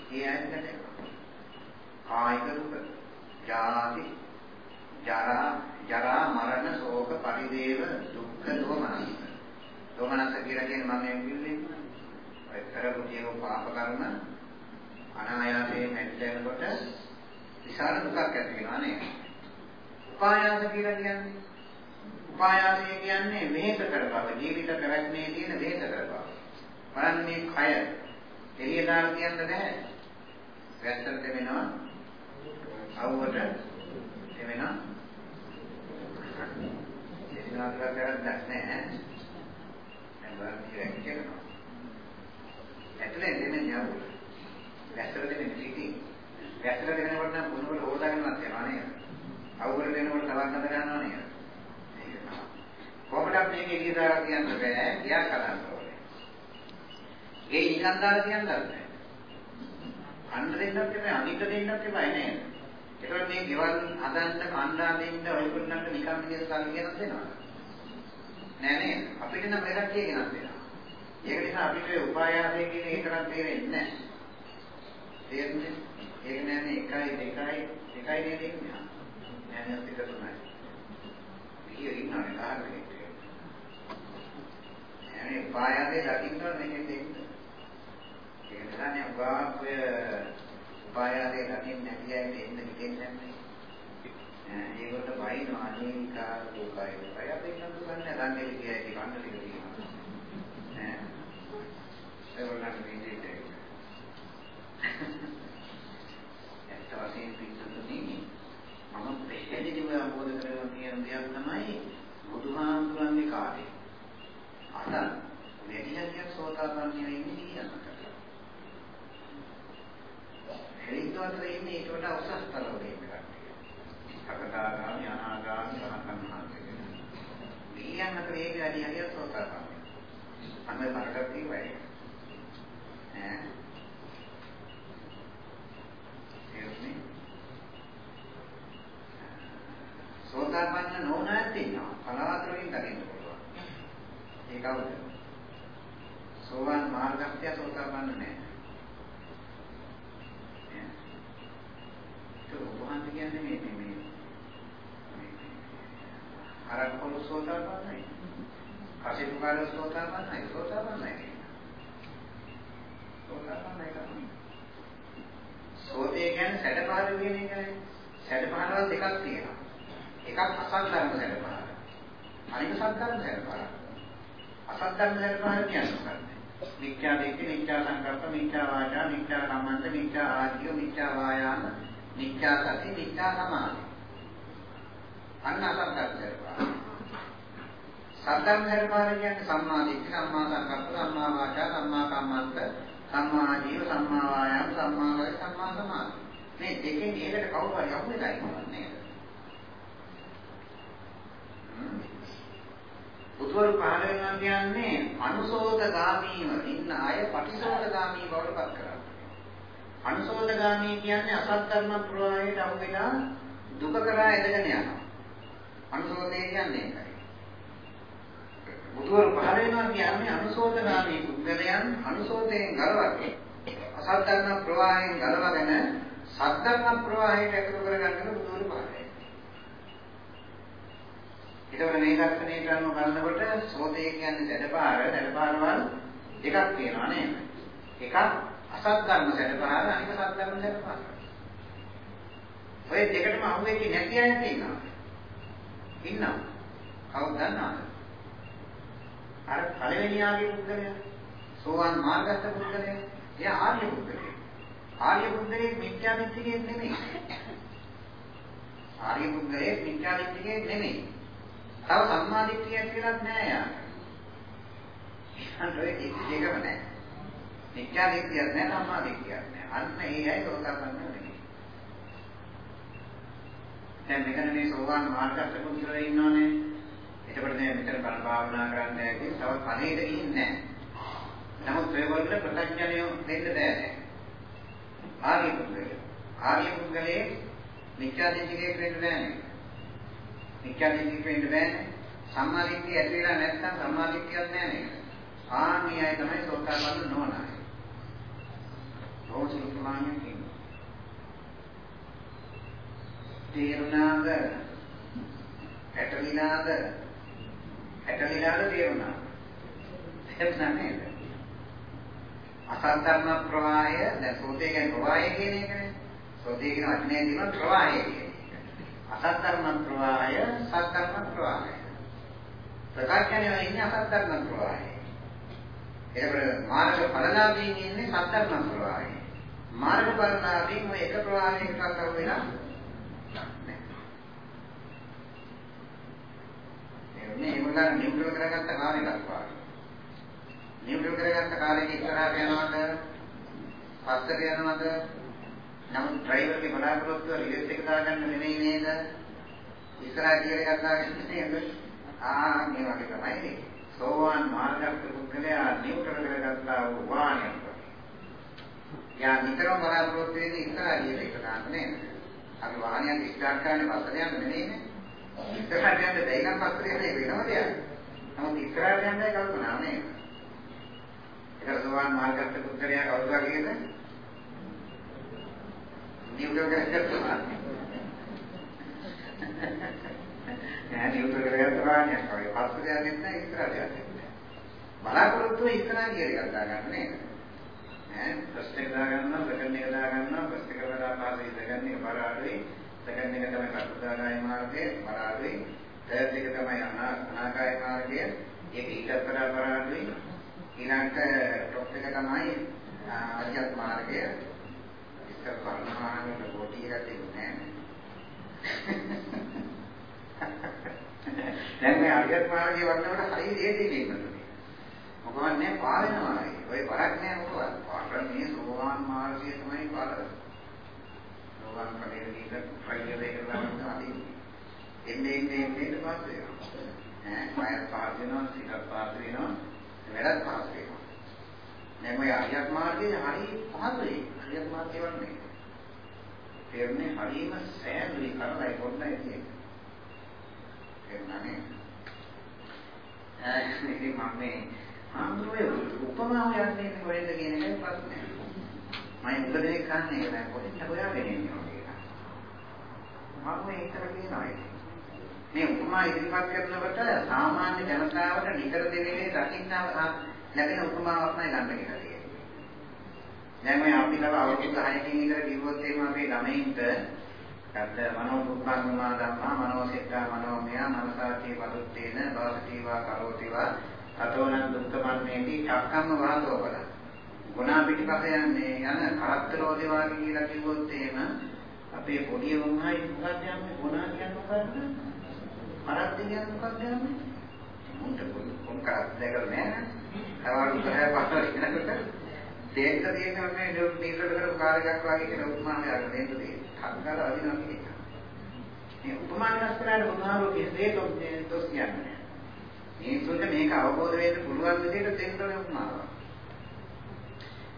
කියන්නට කායික දුක ජාති ජරා ජරා මරණ ශෝක පරිදේව දුක්ඛ දෝමනස දෝමනස කියලා කියන්නේ මම මේ කිව්වේ ඔය කරපු ජීව පාප කර්ම අනායාසයෙන් ඇත්තෙනකොට විශාල දුකක් ඇති වෙනවා නේද? උපායාස කියලා කියන්නේ. උපායාසය කියන්නේ වෙහෙස කර බව ජීවිත පැවැත්මේ තියෙන වෙහෙස කර බව බලන්න මේ කය. එළිය දාලා කියන්න බෑ. වැස්සට වෙනවා අවුවට එවෙනා එදිනාකට කරද්දක් නැහැ. දැන් බලන්න කියලා කියනවා. ඇතුලේ දෙන්නේ නෑ වැස්සට දෙන්නේ පිටි වැස්සට දෙනකොට නම් මොනවද හොදාගෙනවත් යනවා නේද අවුවට දෙනකොට තවත් හද ගන්නවා නේද කොහොමද මේක එළිය දාලා කියන්න බෑ ගියා කරන්න ඕනේ ඒ නිකන් දාලා කියන්නත් බෑ අන්න දෙන්නත් එපා අනික දෙන්නත් එපා නේද ඒතකොට මේ ගෙවල් හදන්න කණ්ඩා දෙන්න ඔයගොල්ලන්ට නිකම් විදිහට සල්ලි ගෙනත් දෙනවා. නෑ නේද? අපිට නම් වැඩක් කියගෙනත් දෙනවා. ඒක නිසා අපිට උපායාසය කියන එක තරම් තේරෙන්නේ නෑ. තේරෙන්නේ? ඒක නෑනේ 1 2 2 නේද ඉන්නේ. නෑනේ අපිට තුනයි. කීය ඉන්නවනේ කාරණේ. නෑනේ උපායාසය දකින්න ඕනේ මේකෙන්. ඒක නිසා නේ උපාය උපායාසය දකින්න නැති අයට එන්න හිතෙන්නේ නැහැ. ඒකට වයින් අනේනිකා දුකයි. අය අපි නම් දුකන්නේ දන්නේ කියයි කන්න ටික තියෙනවා. ඈ. ඒගොල්ලන් විඳින්නේ. ඇත්ත වශයෙන් පිටුතුනි මම පැහැදිලිව අවබෝධ කරගන්න තියෙන දෙයක් තමයි බුදුහාමුදුරන්ගේ කාර්යය. අද වැඩි හරියක් සෝතාපන්න වෙන්නේ ඊළඟට. හෙලින්වතර ඉන්නේ ඊට වඩා උසස් තලවල ඉන්න කට්ටිය. සකදාගාමි අනාගාමි රහතන් වහන්සේ. ඊයන් අතර ඒක වැඩි හරියක් සෝතාපන්න. අන්න බලකට තියෙවයි. ඈ. එන්නේ. සෝතාපන්න නොවනත් ඉන්නවා. කලාතුරකින් දකින්න පුළුවන්. ඒ කවුද? සෝවාන් මාර්ගස්ත්‍ය සෝතාපන්න නැහැ. උපහන්ත කියන්නේ මේ මේ මේ අරක් පොළො සෝතාපන්නයි. කසිපු කාල සෝතාපන්නයි සෝතාපන්නයි. සෝතාපන්නයි තමයි. සෝතේ කියන්නේ සැඩපහර කියන එකනේ. සැඩපහරවල් දෙකක් තියෙනවා. එකක් අසත් ධර්ම සැඩපහර. අනික සත් ධර්ම සැඩපහර. අසත් ධර්ම සැඩපහර කියන්නේ මොකක්ද? මිත්‍යා දෙක්ක මිත්‍යා සංකල්ප මිත්‍යා වාචා මිත්‍යා කම්මන්ත මිත්‍යා ආජීව මිත්‍යා වායාම මිත්‍යා සති මිත්‍යා සමාධි. අන්න අසංකල්ප කරපා. සද්ධර්ම කරපාර කියන්නේ සම්මා දිට්ඨි, සම්මා සංකප්ප, සම්මා වාචා, සම්මා කම්මන්ත, සම්මා ජීව, සම්මා වායාම, සම්මා වාය, සම්මා සමාධි. මේ දෙකෙන් ඒකට කවුරු හරි යමු වෙලා ඉන්නවද නේද? බුදුවරු පහළ වෙනවා කියන්නේ අනුසෝතගාමීව ඉන්න අය පටිසෝතගාමී බවට පත් කරා. අනුසෝධගාමී කියන්නේ අසත් ධර්ම ප්‍රවාහයට අහු වෙලා දුක කරා එදගෙන යනවා. අනුසෝධය කියන්නේ ඒකයි. බුදුවරු පහළ වෙනවා කියන්නේ අනුසෝධගාමී පුද්ගලයන් අනුසෝධයෙන් ගලවන්නේ අසත් ධර්ම ප්‍රවාහයෙන් ගලවගෙන සත් ධර්ම ප්‍රවාහයට එකතු කරගන්න බුදුරු පාරයි. ඒකවල මේ දර්ශනයට අනුව බලනකොට සෝතේ කියන්නේ දැඩපාර දැඩපාරවල් දෙකක් තියෙනවා නේද? එකක් අසත් ධර්ම දැඩපාර අනික සත් ධර්ම දැඩපාර. ඔය දෙකටම අහුවෙන්නේ නැති අය ඉන්නවා. ඉන්නවා. කවුද දන්නවද? අර පළවෙනි ආගේ පුද්ගලයා සෝවාන් මාර්ගස්ත පුද්ගලයා එයා ආර්ය පුද්ගලයා. ආර්ය පුද්ගලයෙක් මිත්‍යා දිට්ඨියෙක් නෙමෙයි. ආර්ය පුද්ගලයෙක් මිත්‍යා දිට්ඨියෙක් නෙමෙයි. තව සම්මා දිට්ඨියක් කියලා නෑ යා. අන්තරේ දෙකම නෑ. මිත්‍යා දිට්ඨියක් නෑ සම්මා දිට්ඨියක් නෑ. අන්න ඒ අය සෝතාපන්න වෙන්නේ. දැන් මෙතන මේ සෝවාන් මාර්ගස්ත පුද්ගලයා ඉන්නෝනේ. එතකොට දැන් මෙතන බල භාවනා කරන්න ඇති තව කණේට ගිහින්නේ නැහැ. නමුත් ඒගොල්ලෝ ප්‍රත්‍යඥය දෙන්න බෑ. ආර්ය පුද්ගලයා. ආර්ය පුද්ගලයේ මිත්‍යාදිටිකේ වෙන්න බෑනේ. මිත්‍යාදිටිකේ වෙන්න බෑනේ. සම්මාදිට්ඨිය ඇති වෙලා නැත්නම් සම්මාදිට්ඨියක් නෑ නේද? ආනියයි තමයි සෝතාපන්න නොවනයි. රෝසි ප්‍රමාණය කියන්නේ. තේරුණාද? ඇටලිනාද? ඇටලිනාද තේරුණා? තේරුණා නේද? අසද්ධර්ම ප්‍රවාහය දැන් සෝතේ කියන්නේ ප්‍රවාහය කියන එකනේ. සෝතේ කියන වචනේ තියෙන ප්‍රවාහය කියන එක. අසද්ධර්ම ප්‍රවාහය සද්ධර්ම ප්‍රවාහය. ප්‍රකාශනයේ ඉන්නේ අසද්ධර්ම ප්‍රවාහය. ඒකට මාර්ග ඵලලාභීන් ඉන්නේ සද්ධර්ම ප්‍රවාහය. මාර්ග ඵලලාභීන් ඔය එක ප්‍රවාහයකට අතර වෙලා එන්නේ ඒගොල්ලන් නියුට්‍රල් කරගත්ත කාලේ දක්වා. නියුට්‍රල් කරගත්ත කාලේ ඉස්සරහට යනවද? පස්සට යනවද? නමුත් ඩ්‍රයිවර්ගේ බලාපොරොත්තුව රිවර්ස් එක දාගන්න නෙමෙයි නේද? ඉස්සරහ ගියර එකක් දාගන්න නේද? ආ මේ වගේ තමයි ඒක. සෝවාන් මාර්ගස්ත පුද්ගලයා නියුට්‍රල් කරගත්තා වූ වාහනයක්. යා නිතරම බලාපොරොත්තු වෙන්නේ ඉස්සරහ ගියර එක දාන්න නේද? අපි වාහනයක් ස්ටාර්ට් කරන්නේ පස්සට යන්න නෙමෙයිනේ. ඉස්සරහට යන්න බැයි නම් පස්සට යන්නේ වෙනම දෙයක්. නමුත් ඉස්සරහට යන්නයි කල්පනා නේද? ඒකට සෝවාන් මාර්ගස්ත පුද්ගලයා කවුද වගේද? නියුට්‍රල් කරගත්තා. නෑ නියුට්‍රල් කරගත්තා වාහනයක් වගේ පස්සට යන්නේ නැහැ ඉස්සරහට යන්නේ නැහැ. බලාපොරොත්තු ඉස්සරහ ගියර එකක් දාගන්න නේද? ඈ ෆස්ට් එක දාගන්නවා සෙකන්ඩ් එක දාගන්නවා ෆස්ට් එක වඩා පාසෙ සෙකන්ඩ් එක බර අඩුයි සෙකන්ඩ් එක තමයි කටුදානාය මාර්ගය බර අඩුයි තර්ඩ් එක තමයි අනාකාය මාර්ගය ඒක ඊටත් වඩා බර අඩුයි ඊළඟට ටොප් එක තමයි අධ්‍යාත්ම මාර්ගය ඉස්සර පරණවාහනවල කොටි එකක් තිබුණේ දැන් මේ අධ්‍යාත්ම මාර්ගය වන්නකොට හරි දේදී ඉන්නවා මොකවත් නෑ පාවෙනවායි. ඔය බරක් නෑ මොකවත්. පාරන්නේ සෝවාන් මාර්ගය තමයි පාර. සෝවාන් ඵලයේ දීලා ෆයිල් එක ගන්න ආදී. එන්නේ එන්නේ එන්නේ පස්සේ. ඈ පාය පාස් වෙනවා, සිතක් පාස් වෙනවා, වැඩක් පාස් වෙනවා. දැන් ඔය අරියත් මාර්ගයේ හරි පහසුයි. අරියත් මාර්ගය වන්නේ. තේරුනේ හරිම සෑහලුයි කරලා පොඩ්ඩයි කියන්නේ. තේරුණානේ? ඈ ඉතින් මම මේ ආන්දරේ උපමාව යන්නේ කොහෙද කියන එකයි ප්‍රශ්නේ. මම උදේ කන්නේ නෑ කොහෙන්ද හොයාගෙන ඉන්නේ කියලා. මම ඒතර කියනවා ඒක. මේ උපමා ඉදිරිපත් කරනකොට සාමාන්‍ය ජනතාවට නිතර දෙන්නේ දකින්න ලැබෙන උපමාවක් නයි ගන්න කියලා තියෙන්නේ. දැන් මේ අපි ලව අවුරුදු 6කින් ඉඳලා කිව්වොත් එහෙම අපේ ළමයින්ට කද්ද මනෝ දුක්ඛංගමා ධම්මා මනෝ සිතා මනෝමය මනසාති පදුත්තේන භවතිවා කරෝතිවා අතෝනං දුක්ඛමන්නේටි චක්කම්ම වාදෝ බල. ගුණා පිටිපස යන්නේ යන කරත්තරෝදේ වාගේ කියලා කිව්වොත් එහෙම අපේ පොඩි වුණායි මොකක්ද යන්නේ ගුණා කියන්නේ මොකක්ද? කරත් කියන්නේ මොකක්ද යන්නේ? මුන්ට කොම් කරත් දෙකල නෑ. කවල් උතරය පාසල ඉන්නකොට දෙන්න තියෙන මේ නීතල කරපු කාර්යයක් වගේ කියන උපමානයක් දෙන්න තියෙන්නේ. හත්කාල අදිනවා කියන එක. මේ උපමාන රසනාට මොනවාරෝ කිසිදේ තොස් කියන්නේ. මිනිස්සුන්ට මේක අවබෝධ වෙන්න පුළුවන් විදිහට දෙන්න ඕනේ උපමාවක්.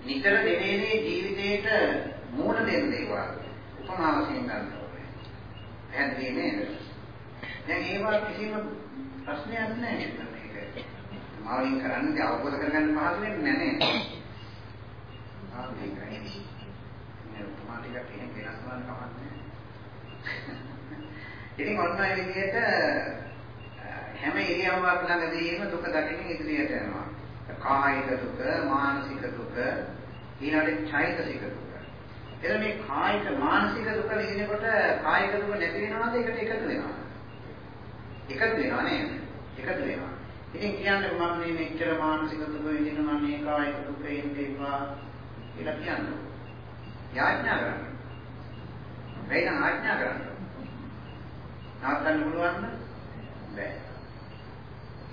නිතර දෙනේ ජීවිතේට මූණ දෙන්න දේවල් උපමා වශයෙන් ගන්න ඕනේ. පැහැදිලි නේද? දැන් ඒවා කිසිම ප්‍රශ්නයක් නැහැ මේක. මාවින් කරන්නේ අවබෝධ කරගන්න පහසු වෙන්නේ නැහැ ආ මේකයි. මේ ඔටෝමැටික් එක එහෙම වෙනස් කරන්න කමක් ඉතින් ඔන්න ඒ විදිහට හැම ඉරියව්වක් ළඟදීම දුක දකින්න ඉදිරියට යනවා. කායික දුක, මානසික දුක, ඊළඟට චෛතසික දුක. එතන මේ කායික මානසික දුක විඳිනකොට කායික දුක නැති වෙනවද? ඒකට එකතු වෙනවද? එකතු වෙනව නේද? එකතු වෙනවා. ඉතින් කියන්නේ මම මේ මෙච්චර මානසික දුක විඳිනවා මේ කායික දුක ඉඳිනවා කියලා කියන්නේ. යාඥා කරන්න. වෙන ආඥා කරන්න. නවත්තන්න පුළුවන් බෑ.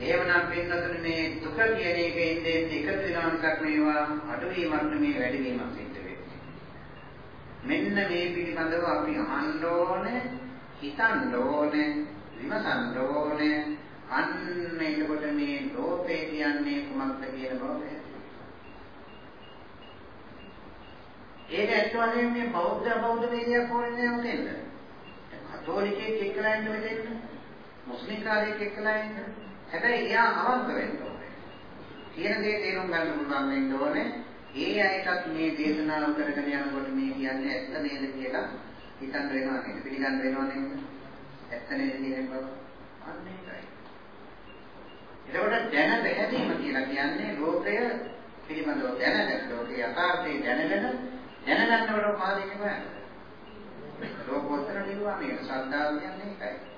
එහෙමනම් පින්නතුනේ මේ දුක කියන එකේ ඉන්නේ එකතු වෙනවා මිසක් මේවා අඩුවීමක් නෙමේ වැඩිවීමක් සිද්ධ වෙන්නේ. මෙන්න මේ පිළිබඳව අපි අහන්න ඕනේ, හිතන්න ඕනේ, විමසන්න ඕනේ. අන්න එතකොට මේ ලෝකේ කියන්නේ කුමක්ද කියන බව ඒක ඇත්ත වශයෙන්ම මේ බෞද්ධ බෞද්ධ වේදයක් ඕනේ නෑ උතෙන්ද? කතෝලිකයෙක් එක්කලා ඉන්න මෙතෙන්ද? මුස්ලිම් කාරයෙක් එක්කලා ඉන්න. හැබැයි එයා අවංක වෙන්න ඕනේ. කියන දේ තේරුම් ගන්න පුළුවන් වෙන්න ඕනේ. ඒ අයටත් මේ දේශනාව කරගෙන යනකොට මේ කියන්නේ ඇත්ත නේද කියලා හිතන්න වෙනවා නේද? පිළිගන්න වෙනවා නේද? ඇත්ත නේද කියන බව. අන්න ඒකයි. එතකොට දැන බැහැදීම කියලා කියන්නේ ලෝකය පිළිබඳව දැනගෙන ලෝකේ යථාර්ථය දැනගෙන දැනගන්නකොට පාදින්නේ මොකක්ද? ලෝකෝත්තර නිර්වාණය ශ්‍රද්ධාව කියන්නේ ඒකයි.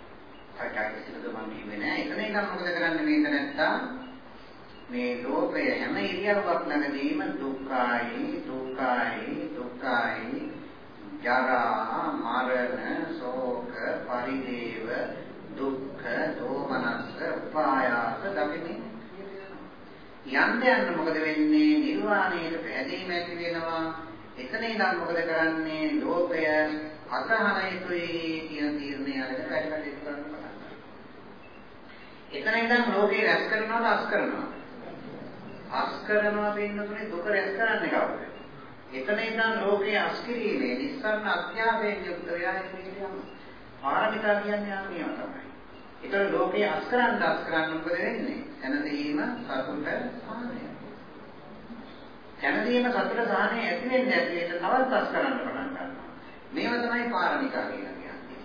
කයිකයිසිකද මම කියන්නේ නෑ. එතන ඉඳන් මොකද කරන්නේ මේක නැත්තම් මේ ලෝකය හැම ඉරියව්වක් ළඟදීම දුක්ඛයි දුක්ඛයි දුක්ඛයි ජරා මරණ ශෝක පරිදේව දුක්ඛ දෝමනස්ස උපායාස දකින්නේ යන්න යන්න මොකද වෙන්නේ නිර්වාණයට පැහැදීම ඇති වෙනවා එතන ඉඳන් මොකද කරන්නේ ලෝකය අසහන යුතුයි කියන තීරණය අරගෙන වැඩ කටයුතු කරන්න පටන් ගන්නවා. එතන ඉඳන් ලෝකේ රැස් කරනවද අස් කරනවද? අස් කරනවා පින්නතුනේ දුක රැස් කරන්නේ කවුද? එතන ඉඳන් ලෝකේ අස් කිරීමේ නිස්සාරණ අධ්‍යාපනයෙන් යුක්ත වෙලා ඉන්නේ පාරමිතා කියන්නේ ආමියව තමයි. ඒතර ලෝකේ අස් කරන්න අස් කරන්න මොකද වෙන්නේ? එනදීම සතුට සාහනය. කැමැතිම සතුට සාහනය ඇති වෙන්නේ ඇති වෙන්න තවත් අස් කරන්න පටන් ගන්නවා. මේව තමයි පාරමිතා කියලා කියන්නේ.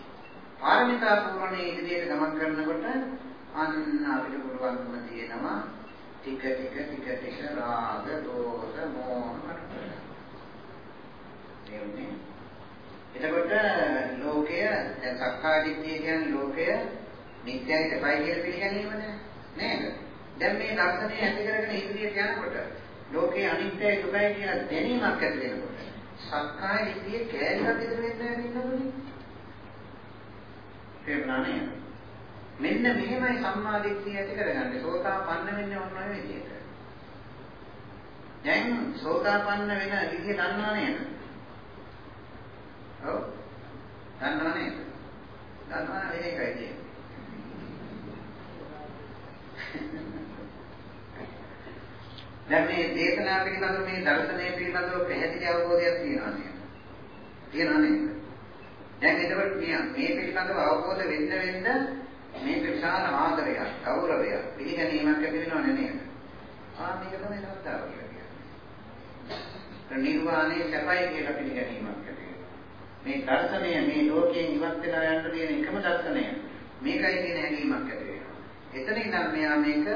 පාරමිතා පූර්ණේ ඉදිරියට ගමන් කරනකොට අන්න අපිට පුළුවන්කම තියෙනවා ටික ටික ටික ටික රාග, දෝෂ, මෝහ එන්නේ. එතකොට ලෝකය දැන් සක්කාය දිට්ඨිය කියන්නේ ලෝකය නිත්‍යයි සපයි කියලා පිළිගැනීමද නේද? දැන් මේ දර්ශනය ඇති කරගෙන ඉදිරියට යනකොට ලෝකේ අනිත්‍යයි දුකයි කියන දැනීමක් ඇති වෙනකොට සක්කාය දිට්ඨිය කෑල්ලක් ඉදිරි වෙන්නේ නැහැ නේද? තේරුණානේ? මෙන්න මෙහෙමයි සම්මා දිට්ඨිය ඇති කරගන්නේ. සෝතාපන්න වෙන්නේ ඔන්න ඔය විදිහට. දැන් සෝතාපන්න වෙන විදිහ දන්නා නේද? ඔව්. දන්නා නේද? දන්නා වෙන එකයි තියෙන්නේ. [LAUGHS] දැන් මේ දේශනා පිළිබඳව මේ දර්ශනය පිළිබඳව පැහැදිලි අවබෝධයක් තියෙනවා නේද? තියෙනවා නේද? දැන් එතකොට මේ මේ පිළිබඳව අවබෝධ වෙන්න වෙන්න මේක විශාල ආදරයක්, ගෞරවයක්, පිළිගැනීමක් ඇති වෙනව නේද? ආ මේක තමයි සත්‍යාව කියලා කියන්නේ. නිර්වාණය සැපයි කියලා පිළිගැනීමක් ඇති මේ දර්ශනය මේ ලෝකයෙන් ඉවත් වෙලා යන්න තියෙන එකම දර්ශනය. මේකයි කියන හැඟීමක් ඇති වෙනවා. එතන ඉඳන් මෙයා මේක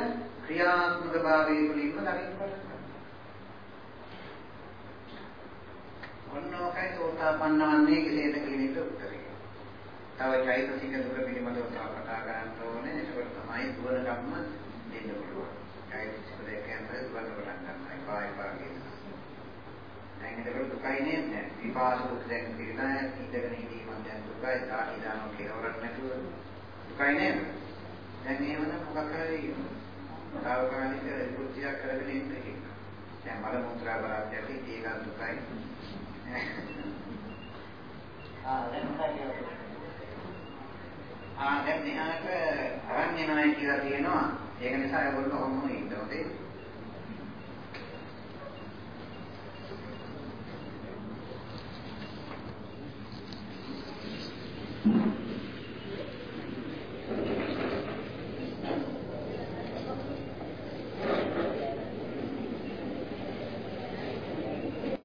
ක්‍රියාත්මක භාවයේ තුලින්ම දකින්න පටන් ගන්නවා. ඔන්නෝකයි සෝතාපන්නවන්නේ කෙලෙද කියන එක උත්තරය. තව චෛතසික දුක පිළිබඳව තව කතා කරන්න ඕනේ. ඒකට තමයි දුවන කම්ම දෙන්න පුළුවන්. චෛතසික දෙකෙන් තමයි දුවන පටන් ගන්නයි පාය පාගේ. දැන් ඒකට දුකයි නේද? විපාක දුක දැන් පිළිතන ඉඳගෙන ඉඳීමෙන් දැන් දුකයි දාහි දානවා කෙලවරක් නැතුව දුකයි නේද? දැන් එහෙමනම් මොකක් කරේ? తాවකාలిක වෘත්තියක් කරගෙන ඉන්න එක. දැන් මල මුත්‍රා බලාපෑම ඇති ඒක දුකයි. ආ දැන් මෙහාට අරන් එනවයි කියලා තියෙනවා. ඒක නිසා ඒගොල්ලෝ කොහොම ඉන්න ඕනේ.